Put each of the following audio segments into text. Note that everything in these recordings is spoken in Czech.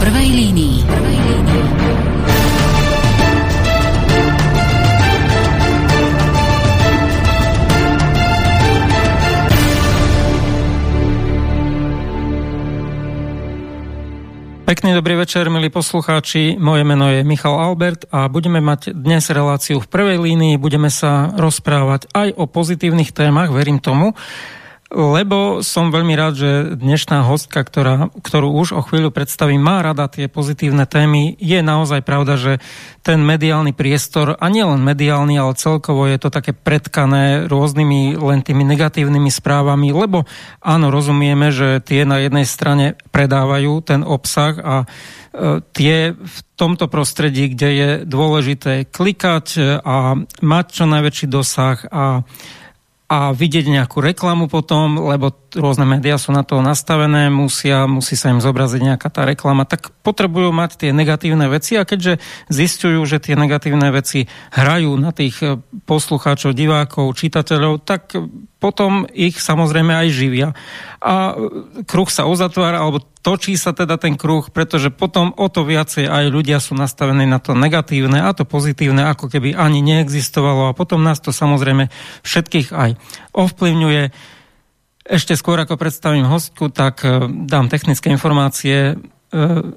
prvej línii. Prvej línii. Pekný dobrý večer, milí poslucháči. Moje meno je Michal Albert a budeme mať dnes reláciu v prvej línii. Budeme sa rozprávať aj o pozitívnych témach, verím tomu lebo som veľmi rád, že dnešná hostka, ktorá, ktorú už o chvíľu predstavím, má rada tie pozitívne témy. Je naozaj pravda, že ten mediálny priestor, a nielen mediálny, ale celkovo je to také predkané rôznymi len tými negatívnymi správami, lebo áno, rozumieme, že tie na jednej strane predávajú ten obsah a e, tie v tomto prostredí, kde je dôležité klikať a mať čo najväčší dosah a a vidieť nejakú reklamu potom, lebo rôzne médiá sú na to nastavené, musia, musí sa im zobraziť nejaká tá reklama, tak potrebujú mať tie negatívne veci a keďže zistujú, že tie negatívne veci hrajú na tých eh, poslucháčov, divákov, čitateľov, tak potom ich samozrejme aj živia. A kruh sa uzatvára, alebo točí sa teda ten kruh, pretože potom o to viacej aj ľudia sú nastavení na to negatívne a to pozitívne, ako keby ani neexistovalo a potom nás to samozrejme všetkých aj ovplyvňuje. Ešte skôr ako predstavím hostku, tak e, dám technické informácie. E,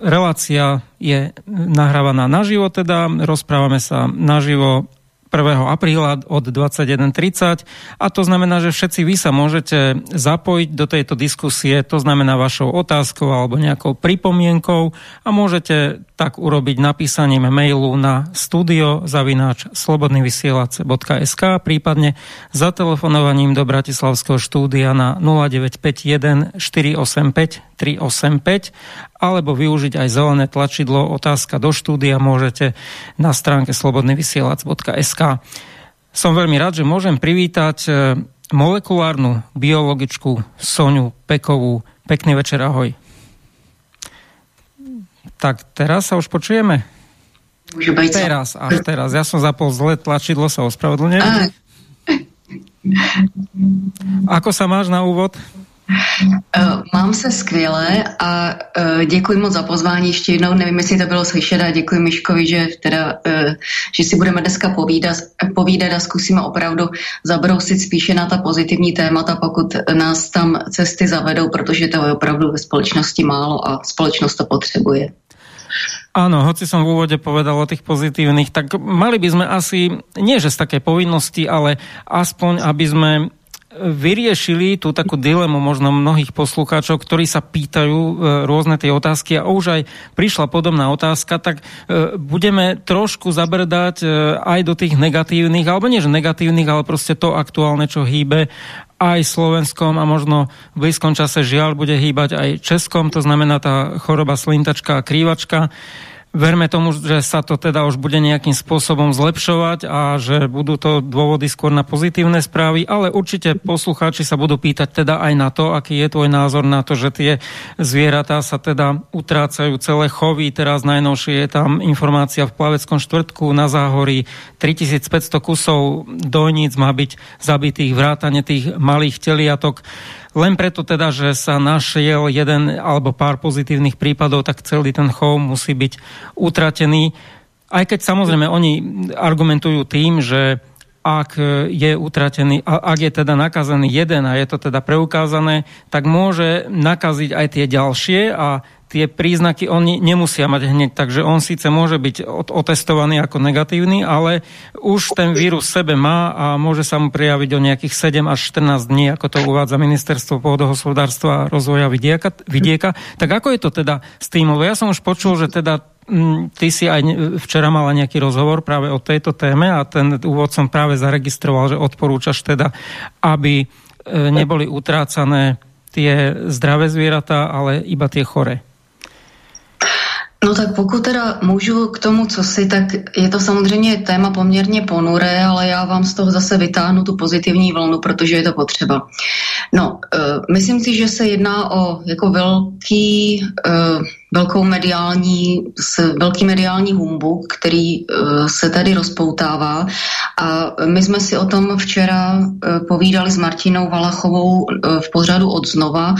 relácia je nahrávaná naživo, teda rozprávame sa naživo 1. apríla od 21.30 a to znamená, že všetci vy sa môžete zapojiť do tejto diskusie, to znamená vašou otázkou alebo nejakou pripomienkou a môžete tak urobiť napísaním mailu na studio zavináč slobodnyvysielac.sk prípadne zatelefonovaním do Bratislavského štúdia na 0951 485 385 alebo využiť aj zelené tlačidlo otázka do štúdia môžete na stránke slobodnyvysielac.sk Som veľmi rád, že môžem privítať e, molekulárnu biologičku Soňu Pekovú. Pekný večer, ahoj. Tak teraz sa už počujeme? Teraz, až teraz. Ja som zapol zle tlačidlo, sa ospravedlňujem. Ako sa máš na úvod? Mám se skvěle a děkuji moc za pozvání ještě jednou. Nevím, jestli to bylo slyšet a děkuji Miškovi, že, teda, že si budeme dneska povídat, povídat a zkusíme opravdu zabrousit spíše na ta pozitivní témata, pokud nás tam cesty zavedou, protože to je opravdu ve společnosti málo a společnost to potřebuje. Áno, hoci som v úvode povedal o tých pozitívnych, tak mali by sme asi, nie že z také povinnosti, ale aspoň, aby sme vyriešili tú takú dilemu možno mnohých poslucháčov, ktorí sa pýtajú e, rôzne tie otázky. A už aj prišla podobná otázka, tak e, budeme trošku zabrdať e, aj do tých negatívnych, alebo nie že negatívnych, ale proste to aktuálne, čo hýbe aj Slovenskom a možno v blízkom čase žiaľ bude hýbať aj Českom, to znamená tá choroba slintačka a krývačka. Verme tomu, že sa to teda už bude nejakým spôsobom zlepšovať a že budú to dôvody skôr na pozitívne správy, ale určite poslucháči sa budú pýtať teda aj na to, aký je tvoj názor na to, že tie zvieratá sa teda utrácajú celé chovy. Teraz najnovšie je tam informácia v Plaveckom štvrtku na Záhorí 3500 kusov dojníc má byť zabitých vrátane tých malých teliatok. Len preto teda, že sa našiel jeden alebo pár pozitívnych prípadov, tak celý ten chov musí byť utratený. Aj keď samozrejme oni argumentujú tým, že ak je utratený, ak je teda nakazený jeden a je to teda preukázané, tak môže nakaziť aj tie ďalšie a tie príznaky oni nemusia mať hneď, takže on síce môže byť otestovaný ako negatívny, ale už ten vírus sebe má a môže sa mu prijaviť o nejakých 7 až 14 dní, ako to uvádza Ministerstvo pôdohospodárstva a rozvoja vidieka, vidieka. Tak ako je to teda s tým? Lebo ja som už počul, že teda ty si aj včera mala nejaký rozhovor práve o tejto téme a ten úvod som práve zaregistroval, že odporúčaš teda, aby e, neboli utrácané tie zdravé zvieratá, ale iba tie chore. No tak pokud teda můžu k tomu, co si, tak je to samozřejmě téma poměrně ponuré, ale já vám z toho zase vytáhnu tu pozitivní vlnu, protože je to potřeba. No, uh, myslím si, že se jedná o jako velký uh, velkou mediální, s velký mediální humbuk, který uh, se tady rozpoutává. A my jsme si o tom včera uh, povídali s Martinou Valachovou uh, v pořadu od znova.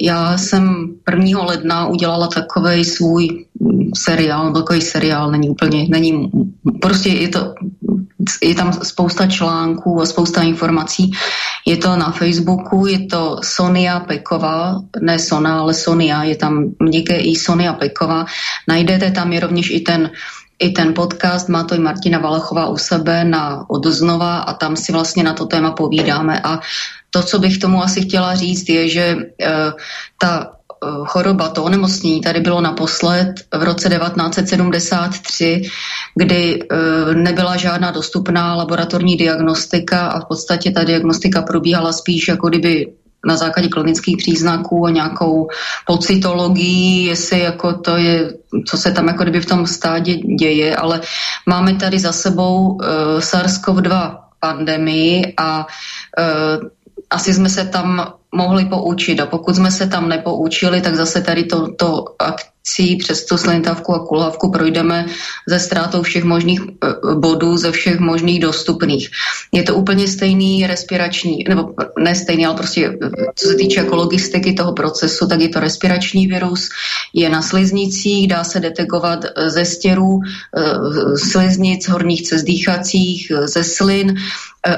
Já jsem 1. ledna udělala takový svůj seriál, takový seriál, není úplně, není, prostě je to, je tam spousta článků a spousta informací. Je to na Facebooku, je to Sonia Peková, ne Sona, ale Sonia, je tam měkké i Sonia Peková. Najdete tam je rovněž i ten i ten podcast, má to i Martina Valachová u sebe na odoznova a tam si vlastně na to téma povídáme. A to, co bych tomu asi chtěla říct, je, že uh, ta choroba, to onemocnění tady bylo naposled v roce 1973, kdy eh, nebyla žádná dostupná laboratorní diagnostika a v podstatě ta diagnostika probíhala spíš jako kdyby na základě klinických příznaků a nějakou pocitologií, jestli jako to je, co se tam jako kdyby v tom stádě děje, ale máme tady za sebou uh, SARS-CoV-2 pandemii a uh, asi jsme se tam mohli poučit a pokud jsme se tam nepoučili, tak zase tady to, to akcí přes tu slintavku a kulhavku projdeme ze ztrátou všech možných eh, bodů, ze všech možných dostupných. Je to úplně stejný respirační, nebo ne stejný, ale prostě eh, co se týče jako logistiky toho procesu, tak je to respirační virus, je na sliznicích, dá se detekovat eh, ze stěrů, sliznic, horních cest dýchacích, ze slin,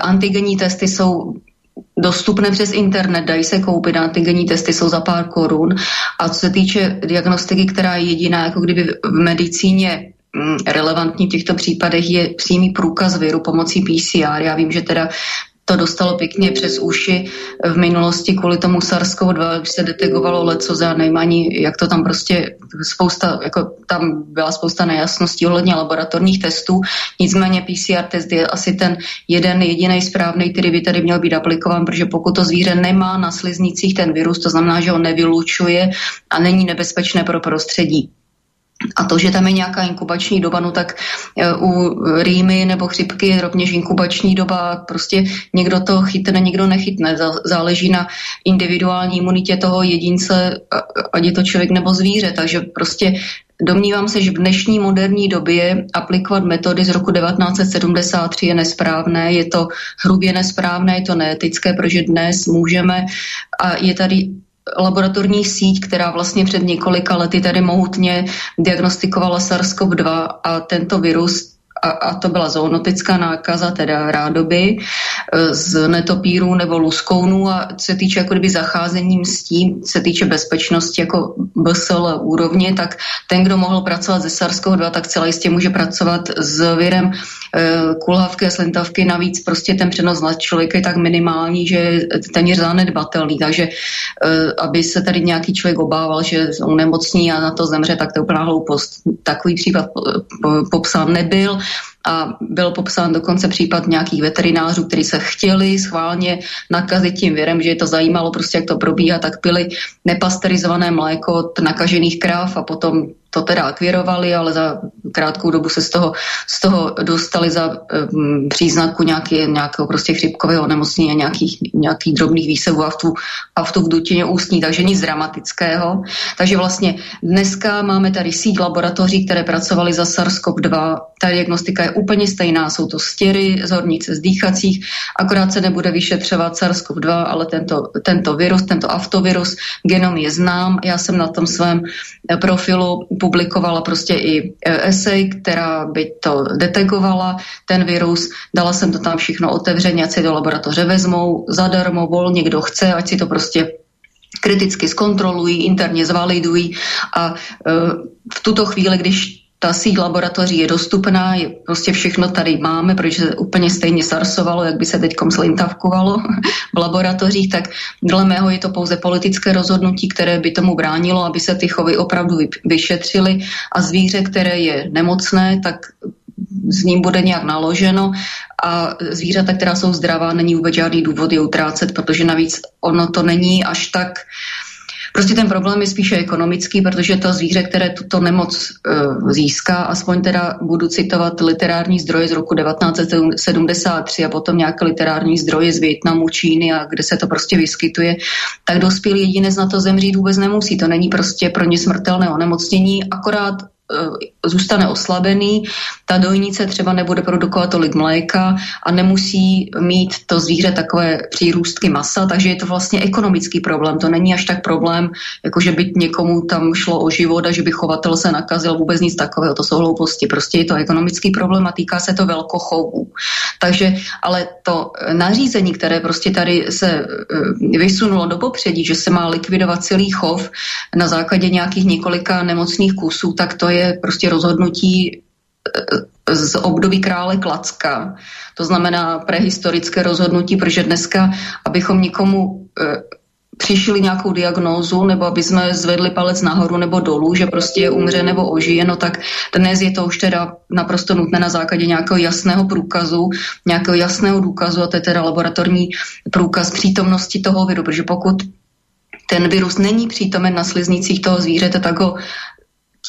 Antigenní testy jsou dostupné přes internet, dají se koupit, antigenní testy jsou za pár korun. A co se týče diagnostiky, která je jediná, jako kdyby v medicíně mm, relevantní v těchto případech je přímý průkaz viru pomocí PCR. Já vím, že teda to dostalo pěkně přes uši v minulosti kvůli tomu SARS-CoV-2, když se detegovalo leco za nejmaní, jak to tam prostě spousta, jako tam byla spousta nejasností ohledně laboratorních testů. Nicméně PCR test je asi ten jeden jediný správný, který by tady měl být aplikován, protože pokud to zvíře nemá na sliznicích ten virus, to znamená, že ho nevylučuje a není nebezpečné pro prostředí. A to, že tam je nějaká inkubační doba, no tak e, u rýmy nebo chřipky je rovněž inkubační doba, prostě někdo to chytne, někdo nechytne. Záleží na individuální imunitě toho jedince, ať je to člověk nebo zvíře. Takže prostě Domnívám se, že v dnešní moderní době aplikovat metody z roku 1973 je nesprávné, je to hrubě nesprávné, je to neetické, protože dnes můžeme a je tady laboratorní síť, která vlastně před několika lety tady mohutně diagnostikovala SARS-CoV-2 a tento virus a, a to byla zoonotická nákaza, teda rádoby e, z netopíru nebo luskounů a co se týče jako kdyby zacházením s tím, se týče bezpečnosti jako BSL úrovně, tak ten, kdo mohl pracovat ze SARS-CoV-2, tak celé jistě může pracovat s virem e, kulhavky a slintavky. Navíc prostě ten přenos na člověka je tak minimální, že je téměř zanedbatelný. Takže e, aby se tady nějaký člověk obával, že nemocní a na to zemře, tak to je úplná hloupost. Takový případ popsán nebyl a byl popsán dokonce případ nějakých veterinářů, kteří se chtěli schválně nakazit tím virem, že je to zajímalo prostě, jak to probíhá, tak pili nepasterizované mléko od nakažených kráv a potom to teda akvirovali, ale za krátkou dobu se z toho, z toho dostali za um, příznaku nějaký, nějakého prostě chřipkového onemocnění a nějakých, nějakých drobných výsevů a v, tu, a v tu v dutině ústní, takže nic dramatického. Takže vlastně dneska máme tady síť laboratoří, které pracovaly za SARS-CoV-2. Ta diagnostika je úplně stejná, jsou to stěry z hornice z dýchacích, akorát se nebude vyšetřovat SARS-CoV-2, ale tento, tento virus, tento aftovirus, genom je znám. Já jsem na tom svém profilu publikovala prostě i e, esej, která by to detegovala, ten virus. Dala jsem to tam všechno otevřeně, ať si do laboratoře vezmou, zadarmo, volně, kdo chce, ať si to prostě kriticky zkontrolují, interně zvalidují a e, v tuto chvíli, když ta síť laboratoří je dostupná, je prostě všechno tady máme, protože úplně stejně sarsovalo, jak by se teď slintavkovalo v laboratořích, tak dle mého je to pouze politické rozhodnutí, které by tomu bránilo, aby se ty chovy opravdu vyšetřily. A zvíře, které je nemocné, tak s ním bude nějak naloženo. A zvířata, která jsou zdravá, není vůbec žádný důvod je utrácet, protože navíc ono to není až tak uh, Prostě ten problém je spíše ekonomický, protože to zvíře, které tuto nemoc uh, získá, aspoň teda budu citovat literární zdroje z roku 1973 a potom nějaké literární zdroje z Větnamu, Číny a kde se to prostě vyskytuje, tak dospělý jedinec na to zemřít vůbec nemusí. To není prostě pro ně smrtelné onemocnění, akorát zůstane oslabený, ta dojnice třeba nebude produkovat tolik mléka a nemusí mít to zvíře takové přírůstky masa, takže je to vlastně ekonomický problém. To není až tak problém, jako že by někomu tam šlo o život a že by chovatel se nakazil, vůbec nic takového, to jsou hlouposti. Prostě je to ekonomický problém a týká se to velkochovů. Takže, ale to nařízení, které prostě tady se eh, vysunulo do popředí, že se má likvidovat celý chov na základě nějakých několika nemocných kusů, tak to je je prostě rozhodnutí eh, z období krále Klacka. To znamená prehistorické rozhodnutí, protože dneska, abychom nikomu e, přišli nějakou diagnózu, nebo aby jsme zvedli palec nahoru nebo dolů, že prostě umře nebo ožije, no tak dnes je to už teda naprosto nutné na základě nějakého jasného průkazu, nějakého jasného důkazu, a to je teda laboratorní průkaz přítomnosti toho viru, protože pokud ten virus není přítomen na sliznicích toho zvířete, tak ho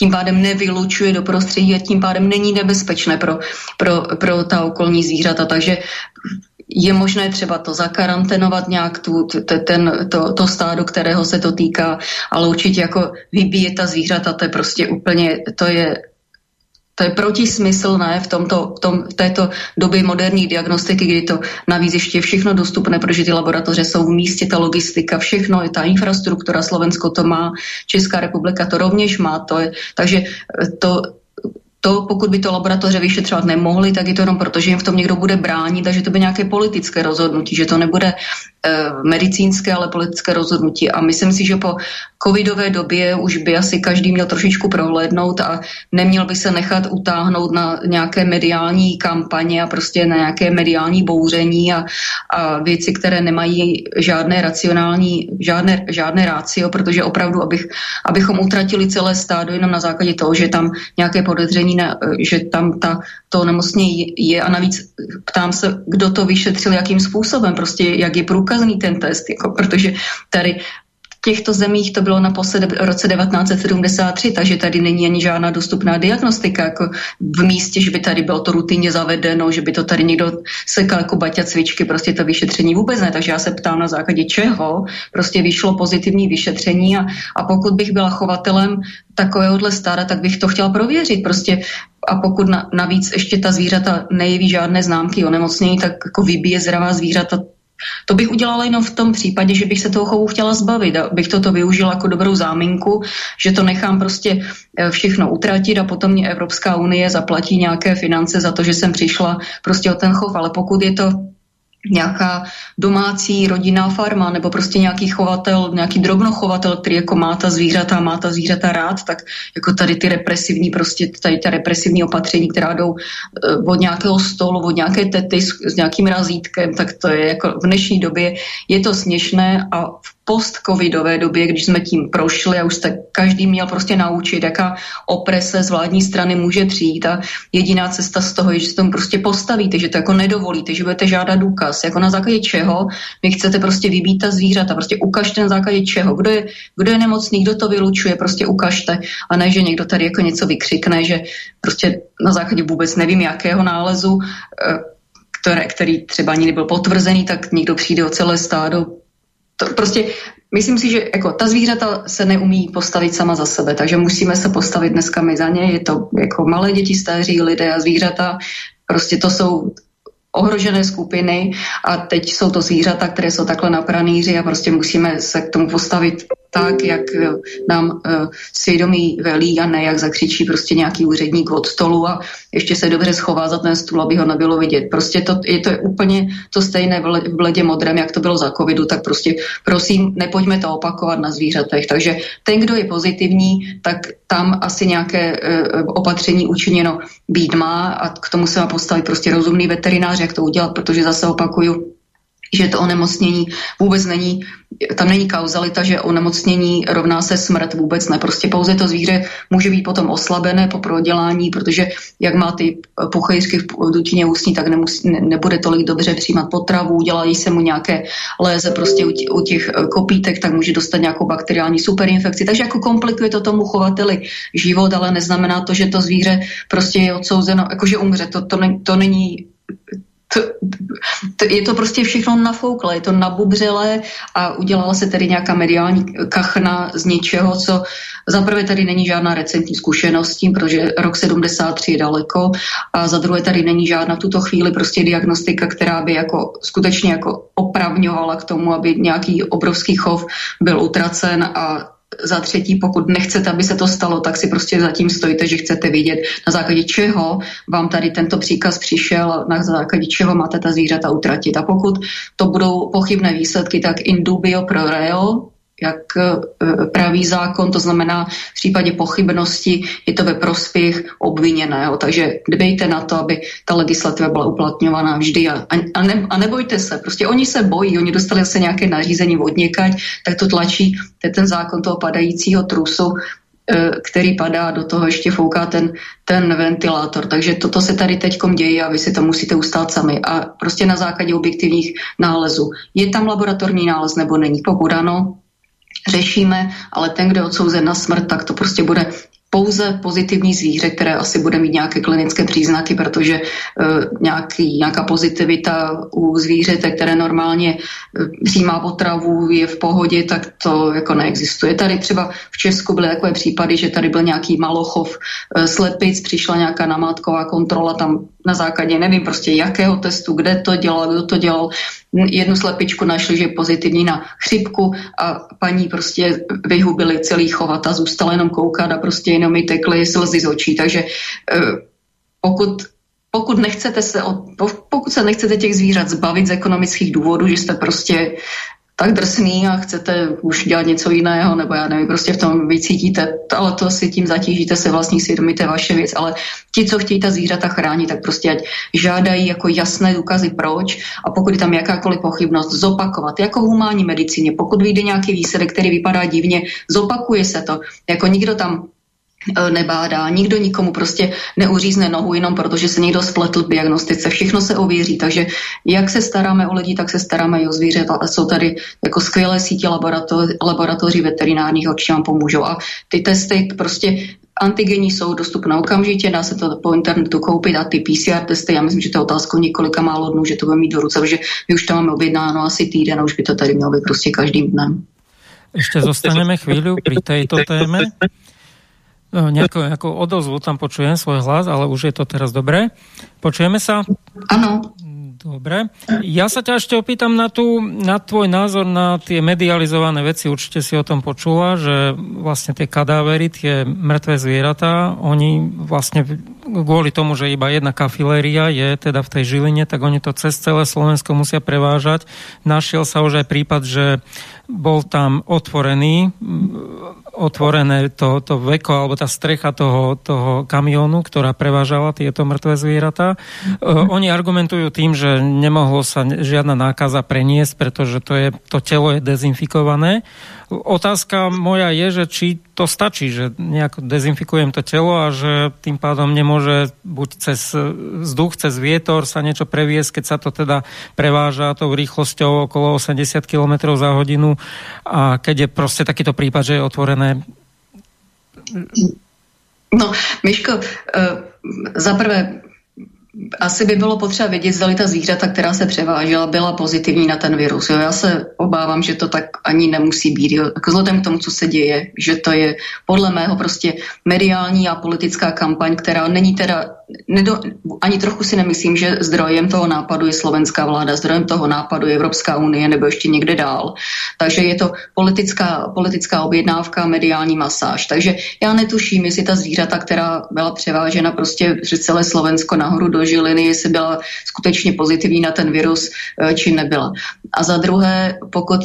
tím pádem nevylučuje do prostředí a tím pádem není nebezpečné pro, pro, pro ta okolní zvířata. Takže je možné třeba to zakarantenovat nějak tu, ten, to, to stádo, kterého se to týká, ale určitě jako vybíjet ta zvířata, to je prostě úplně, to je to je protismyslné v, tomto, v, tom, v této době moderní diagnostiky, kdy to navíc ještě je všechno dostupné, protože ty laboratoře jsou v místě, ta logistika, všechno, je ta infrastruktura, Slovensko to má, Česká republika to rovněž má, to je, takže to, to, pokud by to laboratoře vyšetřovat nemohli, tak je to jenom proto, že jim v tom někdo bude bránit, takže to by nějaké politické rozhodnutí, že to nebude Eh, medicínské, ale politické rozhodnutí. A myslím si, že po covidové době už by asi každý měl trošičku prohlédnout a neměl by se nechat utáhnout na nějaké mediální kampaně a prostě na nějaké mediální bouření a, a věci, které nemají žádné racionální, žádné, žádné rácio, protože opravdu, abych, abychom utratili celé stádo jenom na základě toho, že tam nějaké podezření, na, že tam ta, to nemocně je a navíc ptám se, kdo to vyšetřil, jakým způsobem, prostě jak je průkaz průkazný ten test, jako, protože tady v těchto zemích to bylo naposled v roce 1973, takže tady není ani žádná dostupná diagnostika, jako v místě, že by tady bylo to rutinně zavedeno, že by to tady někdo sekal jako baťa cvičky, prostě to vyšetření vůbec ne, takže já se ptám na základě čeho prostě vyšlo pozitivní vyšetření a, a pokud bych byla chovatelem takovéhohle stáda, tak bych to chtěla prověřit. Prostě a pokud na, navíc ještě ta zvířata nejeví žádné známky onemocnění, tak jako vybije zdravá zvířata, to bych udělala jenom v tom případě, že bych se toho chovu chtěla zbavit, bych toto využila jako dobrou záminku, že to nechám prostě eh, všechno utratit a potom mě Evropská unie zaplatí nějaké finance za to, že jsem přišla prostě o ten chov. Ale pokud je to nějaká domácí rodinná farma nebo prostě nějaký chovatel, nějaký drobnochovatel, který jako má ta zvířata, má ta zvířata rád, tak jako tady ty represivní prostě, tady ta represivní opatření, která jdou eh, od nějakého stolu, od nějaké tety s, s nějakým razítkem, tak to je jako v dnešní době je to směšné a v post-covidové době, když jsme tím prošli a už jste každý měl prostě naučit, jaká oprese z vládní strany může přijít a jediná cesta z toho je, že se tomu prostě postavíte, že to jako nedovolíte, že budete žádat důkaz, jako na základě čeho vy chcete prostě vybít ta zvířata, prostě ukažte na základě čeho, kdo je, kdo je nemocný, kdo to vylučuje, prostě ukažte. A ne, že někdo tady jako něco vykřikne, že prostě na základě vůbec nevím jakého nálezu, eh, které, který třeba ani nebyl potvrzený, tak někdo přijde o celé stádo, to prostě myslím si, že jako ta zvířata se neumí postavit sama za sebe, takže musíme se postavit dneska my za ně. Je to jako malé děti, staří lidé a zvířata. Prostě to jsou ohrožené skupiny a teď jsou to zvířata, které jsou takhle na pranýři a prostě musíme se k tomu postavit tak, jak eh, nám uh, svědomí velí a ne jak zakřičí prostě nějaký úředník od stolu a ještě se dobře schová za ten stůl, aby ho nebylo vidět. Prostě to, je to úplně to stejné v bledě modrém, jak to bylo za covidu, tak prostě prosím, nepojďme to opakovat na zvířatech. Takže ten, kdo je pozitivní, tak tam asi nějaké uh, opatření učiněno být má a k tomu se má postavit prostě rozumný veterinář, jak to udělat, protože zase opakuju, že to onemocnění vůbec není, tam není kauzalita, že onemocnění rovná se smrt, vůbec ne. Prostě pouze to zvíře může být potom oslabené po prodělání, protože jak má ty puchejsky v dutině ústní, tak nemusí, ne, nebude tolik dobře přijímat potravu, dělají se mu nějaké léze prostě u, u těch eh, kopítek, tak může dostat nějakou bakteriální superinfekci. Takže jako komplikuje to tomu chovateli život, ale neznamená to, že to zvíře prostě je odsouzeno, jakože umře. To, to, to není to, to, je to prostě všechno nafouklé, je to nabubřelé a udělala se tedy nějaká mediální kachna z něčeho, co zaprvé tady není žádná recentní zkušenost tím, protože rok 73 je daleko a za druhé tady není žádná v tuto chvíli prostě diagnostika, která by jako skutečně jako opravňovala k tomu, aby nějaký obrovský chov byl utracen a za třetí, pokud nechcete, aby se to stalo, tak si prostě zatím stojíte, že chcete vidět, na základě čeho vám tady tento příkaz přišel, na základě čeho máte ta zvířata utratit. A pokud to budou pochybné výsledky, tak in dubio pro reo, jak e, praví zákon, to znamená v případě pochybnosti je to ve prospěch obviněného. Takže dbejte na to, aby ta legislativa byla uplatňována vždy a, a, ne, a nebojte se. Prostě oni se bojí, oni dostali zase nějaké nařízení od někať, tak to tlačí, to je ten zákon toho padajícího trusu, e, který padá, do toho ještě fouká ten, ten ventilátor. Takže toto se tady teď děje a vy si to musíte ustát sami. A prostě na základě objektivních nálezů. Je tam laboratorní nález nebo není? Pokud ano, řešíme, ale ten, kdo je odsouzen na smrt, tak to prostě bude pouze pozitivní zvíře, které asi bude mít nějaké klinické příznaky, protože uh, nějaký, nějaká pozitivita u zvířete, které normálně uh, přijímá potravu, je v pohodě, tak to jako neexistuje. Tady třeba v Česku byly takové případy, že tady byl nějaký malochov uh, slepic, přišla nějaká namátková kontrola, tam na základě nevím prostě jakého testu, kde to dělal, kdo to dělal. Jednu slepičku našli, že je pozitivní na chřipku a paní prostě vyhubili celý chovat a zůstala jenom koukat a prostě jenom mi tekly slzy z očí. Takže eh, pokud pokud, nechcete se, pokud se nechcete těch zvířat zbavit z ekonomických důvodů, že jste prostě tak drsný a chcete už dělat něco jiného, nebo já nevím, prostě v tom vycítíte, ale to si tím zatížíte se vlastní svědomí, to je vaše věc, ale ti, co chtějí ta zvířata chránit, tak prostě ať žádají jako jasné důkazy proč a pokud je tam jakákoliv pochybnost, zopakovat, jako v humánní medicíně, pokud vyjde nějaký výsledek, který vypadá divně, zopakuje se to, jako nikdo tam nebádá, nikdo nikomu prostě neuřízne nohu jenom protože se někdo spletl v diagnostice. Všechno se ověří, takže jak se staráme o lidi, tak se staráme i o zvířata. A jsou tady jako skvělé sítě laboratoři, laboratoří veterinárních, určitě vám pomůžou. A ty testy prostě Antigení jsou dostupné okamžitě, dá se to po internetu koupit a ty PCR testy, já myslím, že to je otázka několika málo dnů, že to bude mít do ruce, protože my už to máme objednáno asi týden a už by to tady mělo být prostě každým dnem. Ještě zostaneme chvíli pri tejto téme. No, nejakú, nejakú odozvu tam počujem svoj hlas, ale už je to teraz dobré. Počujeme sa? Áno. Dobre. Ja sa ťa ešte opýtam na, tú, na tvoj názor na tie medializované veci. Určite si o tom počula, že vlastne tie kadávery, tie mŕtve zvieratá, oni vlastne kvôli tomu, že iba jedna kafiléria je teda v tej Žiline, tak oni to cez celé Slovensko musia prevážať. Našiel sa už aj prípad, že bol tam otvorený otvorené to, to veko alebo tá strecha toho, toho kamionu, ktorá prevážala tieto mŕtve zvieratá. Uh, oni argumentujú tým, že nemohlo sa žiadna nákaza preniesť, pretože to, je, to telo je dezinfikované. Otázka moja je, že či to stačí, že nejak dezinfikujem to telo a že tým pádom nemôže buď cez vzduch, cez vietor sa niečo previesť, keď sa to teda preváža tou rýchlosťou okolo 80 km za hodinu. A keď je proste takýto prípad, že je otvorené No, Miško, uh, za prvé, asi by bylo potřeba vědět, zda ta zvířata, která se převážela, byla pozitivní na ten virus. Jo? Já se obávám, že to tak ani nemusí být. Jo? Jako vzhledem k tomu, co se děje, že to je podle mého prostě mediální a politická kampaň, která není teda nedo, ani trochu si nemyslím, že zdrojem toho nápadu je slovenská vláda, zdrojem toho nápadu je Evropská unie nebo ještě někde dál. Takže je to politická, politická objednávka, mediální masáž. Takže já netuším, jestli ta zvířata, která byla převážena prostě přes celé Slovensko nahoru do Žiliny, jestli byla skutečně pozitivní na ten virus, eh, či nebyla. A za druhé, pokud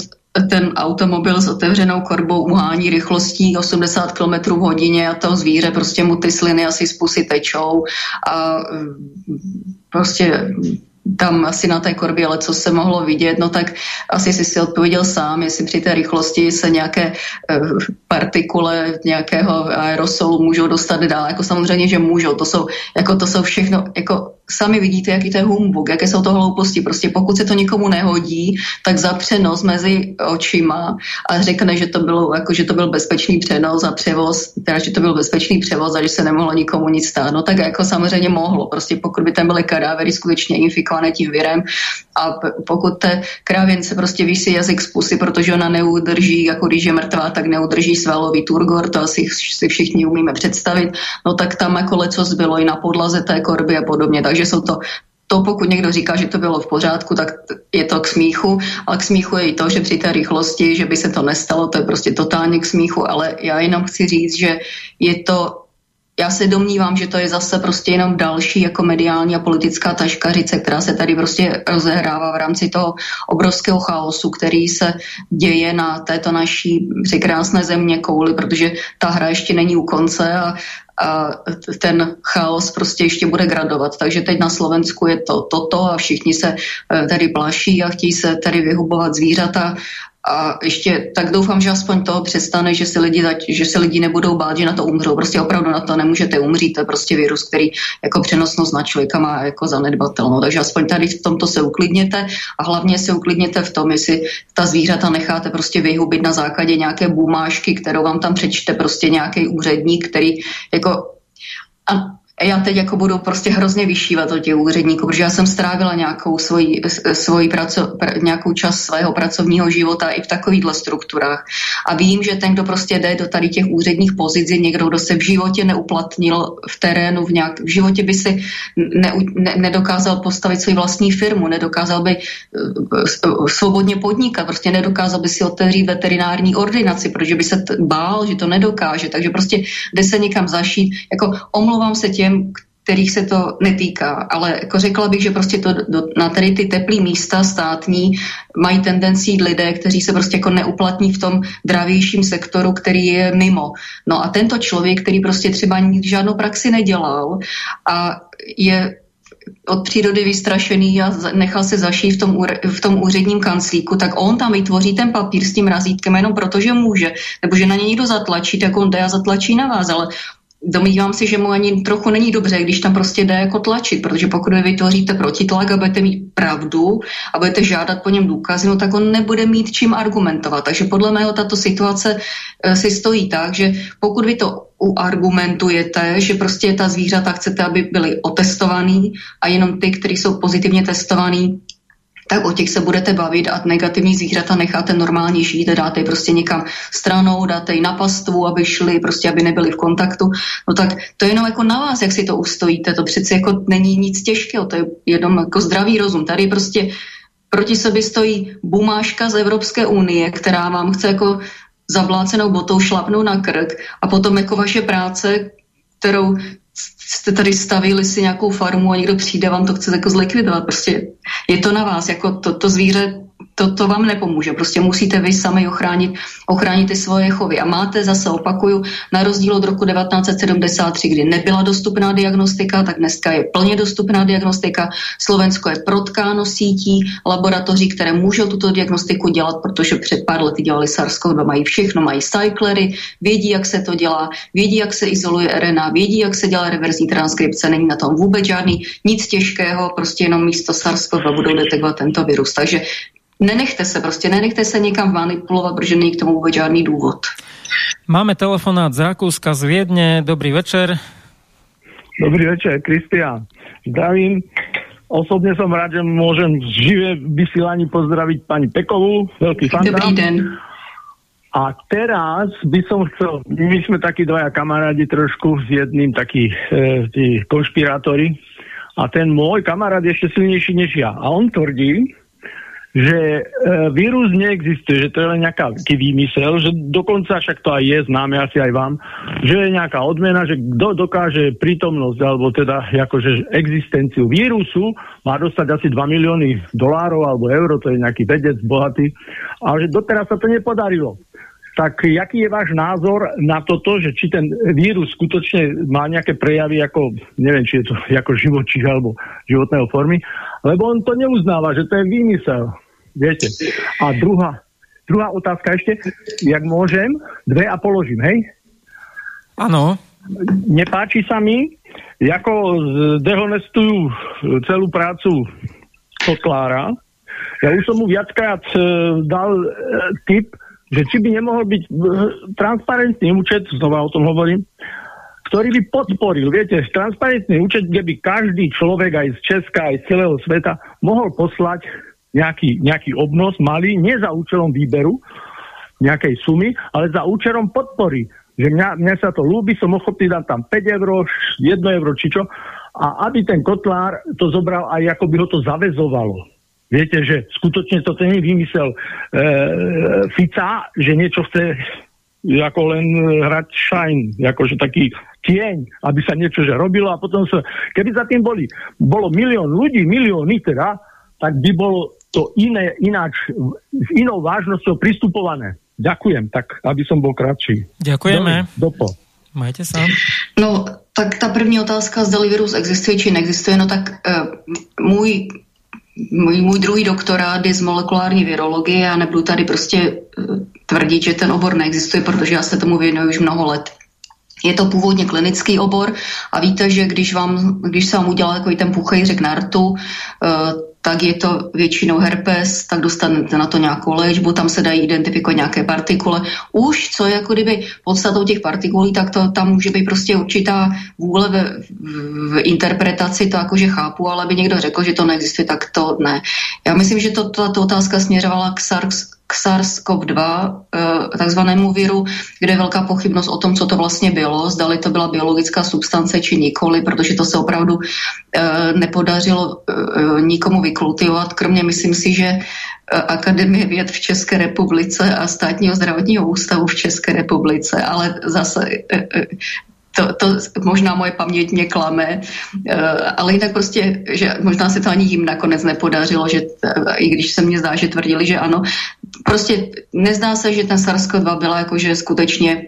ten automobil s otevřenou korbou uhání rychlostí 80 km v hodině a to zvíře prostě mu ty sliny asi z pusy tečou a mm, prostě tam asi na té korbě, ale co se mohlo vidět, no tak asi si si odpověděl sám, jestli při té rychlosti se nějaké uh, partikule nějakého aerosolu můžou dostat dál. Jako samozřejmě, že můžou. To jsou, jako to jsou všechno, jako sami vidíte, jaký to je humbug, jaké jsou to hlouposti. Prostě pokud se to nikomu nehodí, tak za přenos mezi očima a řekne, že to, bylo, jako, že to byl bezpečný přenos a převoz, teda, že to byl bezpečný převoz a že se nemohlo nikomu nic stát. No tak jako samozřejmě mohlo. Prostě pokud by tam byly kadávery skutečně infikované tím virem a pokud té krávěnce prostě vysí jazyk z pusy, protože ona neudrží, jako když je mrtvá, tak neudrží svalový turgor, to asi si všichni umíme představit, no tak tam jako leco zbylo i na podlaze té korby a podobně. Tak takže jsou to to pokud někdo říká, že to bylo v pořádku, tak je to k smíchu, ale k smíchu je i to, že při té rychlosti, že by se to nestalo, to je prostě totálně k smíchu, ale já jenom chci říct, že je to já se domnívám, že to je zase prostě jenom další jako mediální a politická taškařice, která se tady prostě rozehrává v rámci toho obrovského chaosu, který se děje na této naší překrásné země kouli, protože ta hra ještě není u konce a, a ten chaos prostě ještě bude gradovat. Takže teď na Slovensku je to toto a všichni se eh, tady plaší a chtějí se tady vyhubovat zvířata a ještě tak doufám, že aspoň to přestane, že se lidi, že se lidi nebudou bát, že na to umřou. Prostě opravdu na to nemůžete umřít, to je prostě virus, který jako přenosnost na člověka má jako zanedbatelnou. Takže aspoň tady v tomto se uklidněte a hlavně se uklidněte v tom, jestli ta zvířata necháte prostě vyhubit na základě nějaké bumášky, kterou vám tam přečte prostě nějaký úředník, který jako a já teď jako budu prostě hrozně vyšívat od těch úředníků, protože já jsem strávila nějakou svoji, svoji praco, pr, nějakou čas svého pracovního života i v takovýchhle strukturách. A vím, že ten, kdo prostě jde do tady těch úředních pozic, je někdo, kdo se v životě neuplatnil v terénu, v, nějak, v životě by si ne, ne, nedokázal postavit svou vlastní firmu, nedokázal by uh, svobodně podnikat, prostě nedokázal by si otevřít veterinární ordinaci, protože by se t- bál, že to nedokáže, takže prostě jde se někam zašít. Jako omlouvám se těm, těm, kterých se to netýká. Ale jako řekla bych, že prostě to, do, na tady ty teplé místa státní mají tendenci lidé, kteří se prostě jako neuplatní v tom dravějším sektoru, který je mimo. No a tento člověk, který prostě třeba žádnou praxi nedělal a je od přírody vystrašený a nechal se zašít v tom, v tom úředním kanclíku, tak on tam vytvoří ten papír s tím razítkem jenom proto, že může, nebo že na něj někdo zatlačí, tak on jde a zatlačí na vás, ale domnívám si, že mu ani trochu není dobře, když tam prostě jde jako tlačit, protože pokud vy vytvoříte protitlak a budete mít pravdu a budete žádat po něm důkazy, no tak on nebude mít čím argumentovat. Takže podle mého tato situace e, si stojí tak, že pokud vy to uargumentujete, že prostě ta zvířata chcete, aby byly otestovaný a jenom ty, kteří jsou pozitivně testovaný, tak o těch se budete bavit a negativní zvířata necháte normálně žít, dáte je prostě někam stranou, dáte je na pastvu, aby šli, prostě aby nebyli v kontaktu. No tak to je jenom jako na vás, jak si to ustojíte. To přece jako není nic těžkého, to je jenom jako zdravý rozum. Tady prostě proti sobě stojí bumáška z Evropské unie, která vám chce jako zablácenou botou šlapnout na krk a potom jako vaše práce, kterou jste tady stavili si nějakou farmu a někdo přijde, vám to chce jako zlikvidovat. Prostě je to na vás, jako to, to zvíře to, to vám nepomůže. Prostě musíte vy sami ochránit, ochránit ty svoje chovy. A máte zase, opakuju, na rozdíl od roku 1973, kdy nebyla dostupná diagnostika, tak dneska je plně dostupná diagnostika. Slovensko je protkáno sítí laboratoří, které můžou tuto diagnostiku dělat, protože před pár lety dělali SARS-CoV, mají všechno, mají cyclery, vědí, jak se to dělá, vědí, jak se izoluje RNA, vědí, jak se dělá reverzní transkripce, není na tom vůbec žádný nic těžkého, prostě jenom místo SARS-CoV budou detekovat tento virus. Takže Nenechte se prostě, nenechte se někam manipulovat, protože není k tomu vůbec žádný důvod. Máme telefonát z Rakúska z Viedne. Dobrý večer. Dobrý večer, Kristian. Zdravím. Osobně jsem rád, že můžem živé vysílání pozdravit paní Pekovou, velký fan. Dobrý den. A teraz by som chcel, my jsme taky dvaja kamarádi trošku s jedným taký e, tí konšpirátori a ten môj kamarát je ešte silnější než ja. A on tvrdí, že e, vírus neexistuje, že to je len nejaký výmysel, že dokonca však to aj je známe asi aj vám, že je nejaká odmena, že kto dokáže prítomnosť alebo teda akože existenciu vírusu má dostať asi 2 milióny dolárov alebo euro, to je nejaký vedec bohatý, ale že doteraz sa to nepodarilo. Tak jaký je váš názor na toto, že či ten vírus skutočne má nejaké prejavy ako, neviem, či je to ako živočích alebo životného formy, lebo on to neuznáva, že to je výmysel. Viete. A druhá, druhá otázka ešte, jak môžem, dve a položím, hej? Áno. Nepáči sa mi, ako dehonestujú celú prácu Kotlára. Ja už som mu viackrát e, dal e, tip, že či by nemohol byť e, transparentný účet, znova o tom hovorím, ktorý by podporil, viete, transparentný účet, kde by každý človek aj z Česka, aj z celého sveta mohol poslať nejaký, nejaký obnos malý, nie za účelom výberu nejakej sumy, ale za účelom podpory. Že mňa, mňa sa to ľúbi, som ochotný dať tam 5 eur, 1 euro či čo, a aby ten kotlár to zobral aj ako by ho to zavezovalo. Viete, že skutočne to ten vymysel e, Fica, že niečo chce ako len hrať shine, akože taký tieň, aby sa niečo že robilo a potom sa, keby za tým boli, bolo milión ľudí, milióny teda, tak by bolo to iné, ináč, s inou vážnosťou pristupované. Ďakujem, tak aby som bol kratší. Ďakujeme. Dopo. Majte sa. No, tak ta první otázka, zda virus existuje či neexistuje, no tak uh, můj můj, můj druhý doktorát je z molekulární virologie a nebudu tady prostě uh, tvrdit, že ten obor neexistuje, protože já se tomu věnuju už mnoho let. Je to původně klinický obor a víte, že když, vám, když se vám udělá takový ten puchejřek na rtu, uh, tak je to většinou herpes, tak dostanete na to nějakou léčbu, tam se dají identifikovat nějaké partikule. Už co je jako kdyby podstatou těch partikulí, tak to tam může být prostě určitá vůle v, v interpretaci, to jakože chápu, ale by někdo řekl, že to neexistuje, tak to ne. Já myslím, že to, tato otázka směřovala k SARS, k SARS-CoV-2, eh, takzvanému viru, kde je velká pochybnost o tom, co to vlastně bylo, zdali to byla biologická substance či nikoli, protože to se opravdu eh, nepodařilo eh, nikomu vykultivovat, kromě myslím si, že Akademie věd v České republice a státního zdravotního ústavu v České republice, ale zase to, to možná moje paměť mě klame, ale jinak prostě, že možná se to ani jim nakonec nepodařilo, že i když se mně zdá, že tvrdili, že ano, prostě nezdá se, že ten SARS-CoV-2 byla jakože skutečně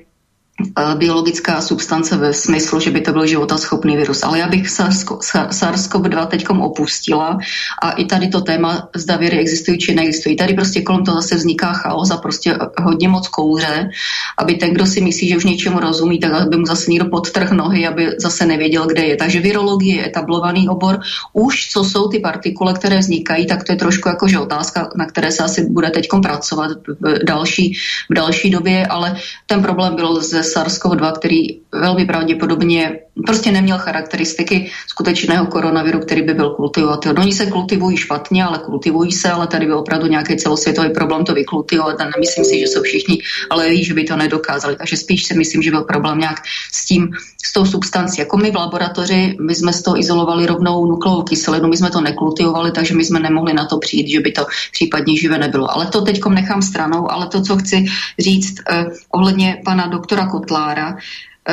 biologická substance ve smyslu, že by to byl životaschopný virus. Ale já bych SARS-CoV-2 teďkom opustila a i tady to téma, zda viry existují či neexistují. Tady prostě kolem toho zase vzniká chaos a prostě hodně moc kouře, aby ten, kdo si myslí, že už něčemu rozumí, tak aby mu zase někdo podtrh nohy, aby zase nevěděl, kde je. Takže virologie je etablovaný obor. Už co jsou ty partikule, které vznikají, tak to je trošku jakože otázka, na které se asi bude teďkom pracovat v další, v další době, ale ten problém byl ze SARS-CoV-2, který velmi pravděpodobně prostě neměl charakteristiky skutečného koronaviru, který by byl kultivovatelný. Oni se kultivují špatně, ale kultivují se, ale tady byl opravdu nějaký celosvětový problém to vykultivovat a nemyslím si, že jsou všichni, ale ví, že by to nedokázali. Takže spíš si myslím, že byl problém nějak s tím, s tou substancí. Jako my v laboratoři, my jsme z toho izolovali rovnou nukleovou kyselinu, my jsme to nekultivovali, takže my jsme nemohli na to přijít, že by to případně živé nebylo. Ale to teď nechám stranou, ale to, co chci říct eh, ohledně pana doktora Kotlára,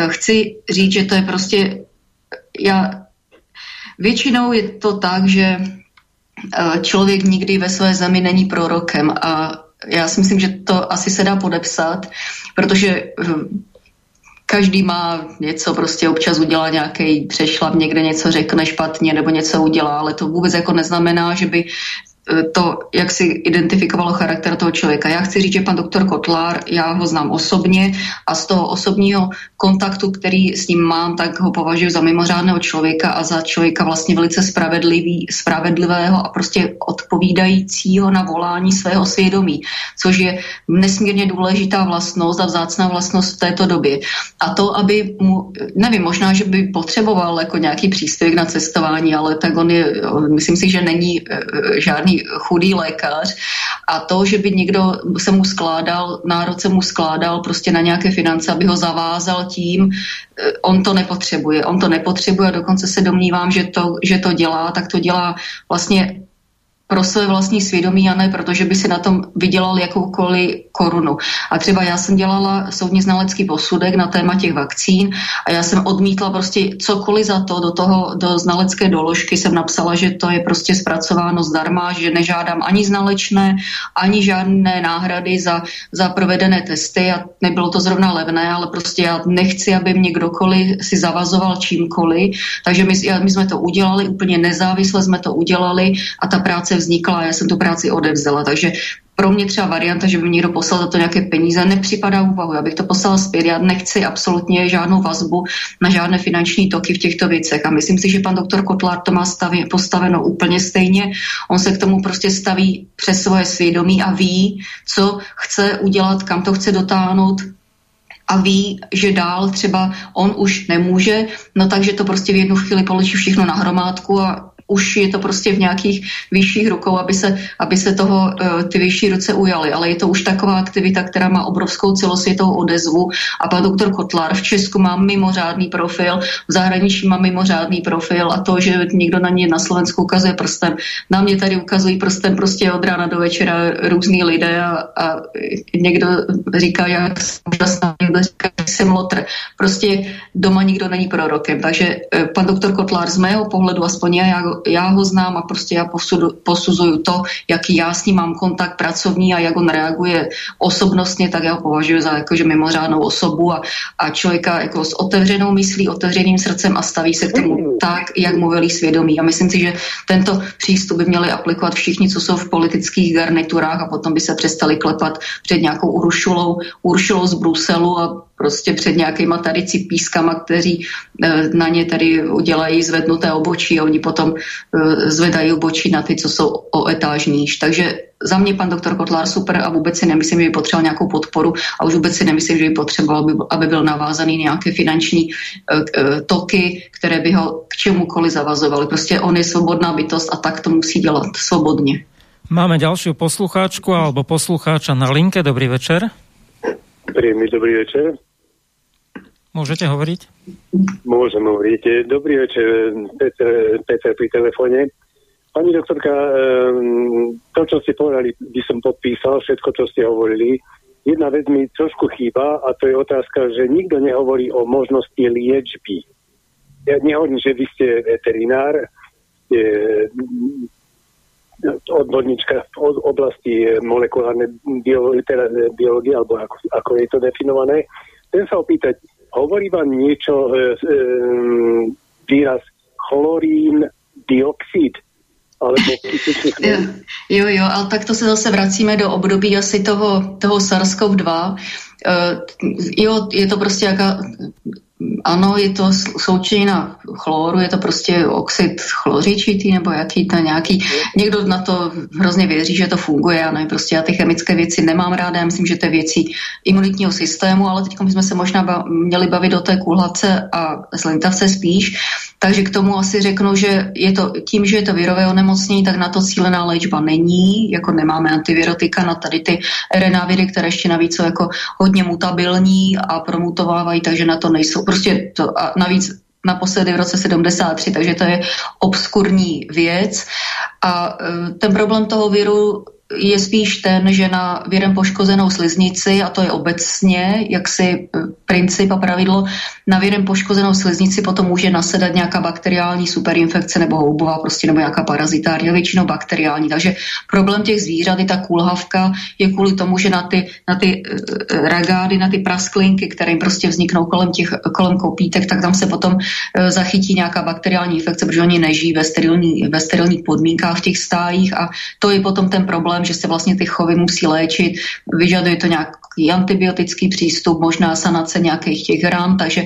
chci říct, že to je prostě, já, většinou je to tak, že eh, člověk nikdy ve své zemi není prorokem a já si myslím, že to asi se dá podepsat, protože hm, každý má něco, prostě občas udělá nějaký přešlap, někde něco řekne špatně nebo něco udělá, ale to vůbec jako neznamená, že by Eh, to, jak si identifikovalo charakter toho člověka. Já chci říct, že pan doktor Kotlár, já ho znám osobně a z toho osobního kontaktu, který s ním mám, tak ho považuji za mimořádného člověka a za člověka vlastně velice spravedlivý, spravedlivého a prostě odpovídajícího na volání svého svědomí, což je nesmírně důležitá vlastnost a vzácná vlastnost v této době. A to, aby mu, nevím, možná, že by potřeboval jako nějaký příspěvek na cestování, ale tak on je, myslím si, že není eh, chudý lékař a to, že by někdo se mu skládal, národ se mu skládal prostě na nějaké finance, aby ho zavázal tím, eh, on to nepotřebuje. On to nepotřebuje a dokonce se domnívám, že to, že to dělá, tak to dělá vlastně pro své vlastní svědomí a ne protože by si na tom vydělal jakoukoliv korunu. A třeba já jsem dělala soudně znalecký posudek na téma těch vakcín a já jsem odmítla prostě cokoliv za to do toho, do znalecké doložky jsem napsala, že to je prostě zpracováno zdarma, že nežádám ani znalečné, ani žádné náhrady za, za provedené testy a nebylo to zrovna levné, ale prostě já nechci, aby mě kdokoliv si zavazoval čímkoliv, takže my, my jsme to udělali, úplně nezávisle jsme to udělali a ta práce vznikla a já jsem tu práci odevzala, takže pro mě třeba varianta, že by mi někdo poslal za to nějaké peníze, nepřipadá úvahu. Já bych to poslala zpět. Já nechci absolutně žádnou vazbu na žádné finanční toky v těchto věcech. A myslím si, že pan doktor Kotlár to má stavě, postaveno úplně stejně. On se k tomu prostě staví přes svoje svědomí a ví, co chce udělat, kam to chce dotáhnout, a ví, že dál třeba on už nemůže, no takže to prostě v jednu chvíli položí všechno na hromádku a už je to prostě v nějakých vyšších rukou, aby se, aby se toho uh, ty vyšší ruce ujaly. Ale je to už taková aktivita, která má obrovskou celosvětovou odezvu. A pan doktor Kotlar v Česku má mimořádný profil, v zahraničí má mimořádný profil a to, že někdo na ně na Slovensku ukazuje prstem. Na mě tady ukazují prstem prostě od rána do večera různý lidé a, a někdo říká, jak jsem úžasná, někdo říká, že jsem lotr. Prostě doma nikdo není prorokem. Takže uh, pan doktor Kotlar z mého pohledu, aspoň já, já já ho znám a prostě já posudu, posuzuju to, jaký já s ním mám kontakt pracovní a jak on reaguje osobnostně, tak já ho považuji za jakože mimořádnou osobu a, a člověka jako s otevřenou myslí, otevřeným srdcem a staví se k tomu tak, jak mu velí svědomí. A myslím si, že tento přístup by měli aplikovat všichni, co jsou v politických garniturách a potom by se přestali klepat před nějakou Uršulou, Uršulou z Bruselu a prostě před nějakýma tady cipískama, kteří eh, na ně tady udělají zvednuté obočí a oni potom eh, zvedají obočí na ty, co jsou o etáž níž. Takže za mě pan doktor Kotlár super a vůbec si nemyslím, že by potřeboval nějakou podporu a už vůbec si nemyslím, že by potřeboval, aby byl navázaný nějaké finanční eh, toky, které by ho k čemukoliv zavazovaly. Prostě on je svobodná bytost a tak to musí dělat svobodně. Máme další poslucháčku alebo poslucháča na linke. Dobrý večer. Príjemný dobrý večer. Môžete hovoriť? Môžem hovoriť. Dobrý večer, Peter, Peter pri telefóne. Pani doktorka, ehm, to, čo ste povedali, by som podpísal, všetko, čo ste hovorili. Jedna vec mi trošku chýba a to je otázka, že nikto nehovorí o možnosti liečby. Ja nehovorím, že vy ste veterinár, odborníčka v oblasti molekulárnej teda biológie, alebo ako, ako je to definované. Chcem sa opýtať, hovorí vám niečo e, e, výraz chlorín dioxid? Alebo jo, jo, jo, ale tak to se zase vracíme do období asi toho, toho SARS-CoV-2. Uh, jo, je to prostě jaká, ano, je to součinina chloru, je to prostě oxid chlořičitý nebo jaký to nějaký. Někdo na to hrozně věří, že to funguje, a ne, prostě já ty chemické věci nemám ráda, já myslím, že to je věcí imunitního systému, ale teď jsme se možná ba- měli bavit o té kulhace a zlintavce spíš. Takže k tomu asi řeknu, že je to, tím, že je to virové onemocnění, tak na to cílená léčba není, jako nemáme antivirotika na tady ty RNA viry, které ještě navíc jsou jako hodně mutabilní a promutovávají, takže na to nejsou. Prostě to, a navíc naposledy v roce 73, takže to je obskurní věc. A e, ten problém toho viru je spíš ten, že na věrem poškozenou sliznici, a to je obecně jaksi e, princip a pravidlo, na věrem poškozenou sliznici potom může nasedat nějaká bakteriální superinfekce nebo houbová prostě nebo nějaká parazitární, většinou bakteriální. Takže problém těch zvířat i ta kulhavka je kvůli tomu, že na ty, na ty uh, ragády, na ty prasklinky, které jim prostě vzniknou kolem, těch, kolem kopítek, tak tam se potom zachytí nějaká bakteriální infekce, protože oni nežijí ve, sterilní, ve sterilních podmínkách v těch stájích a to je potom ten problém, že se vlastně ty chovy musí léčit, vyžaduje to nějaký antibiotický přístup, možná sanace nějakých těch ran, takže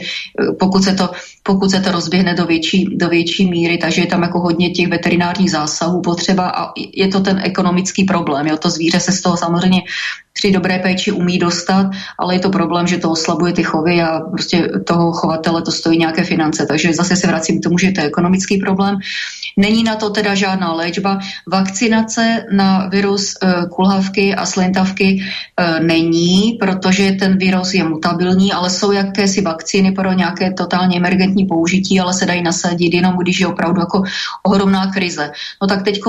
pokud se to, pokud se to rozběhne do větší, do větší míry, takže je tam jako hodně těch veterinárních zásahů potřeba a je to ten ekonomický problém. Jo? To zvíře se z toho samozřejmě při dobré péči umí dostat, ale je to problém, že to oslabuje ty chovy a prostě toho chovatele to stojí nějaké finance. Takže zase se vracím k tomu, že to je ekonomický problém. Není na to teda žádná léčba. Vakcinace na virus e, kulhavky a slintavky e, není, protože ten virus je mutabilní, ale jsou jakési vakcíny pro nějaké totálně emergentní použití, ale se dají nasadit jenom, když je opravdu jako ohromná krize. No tak teď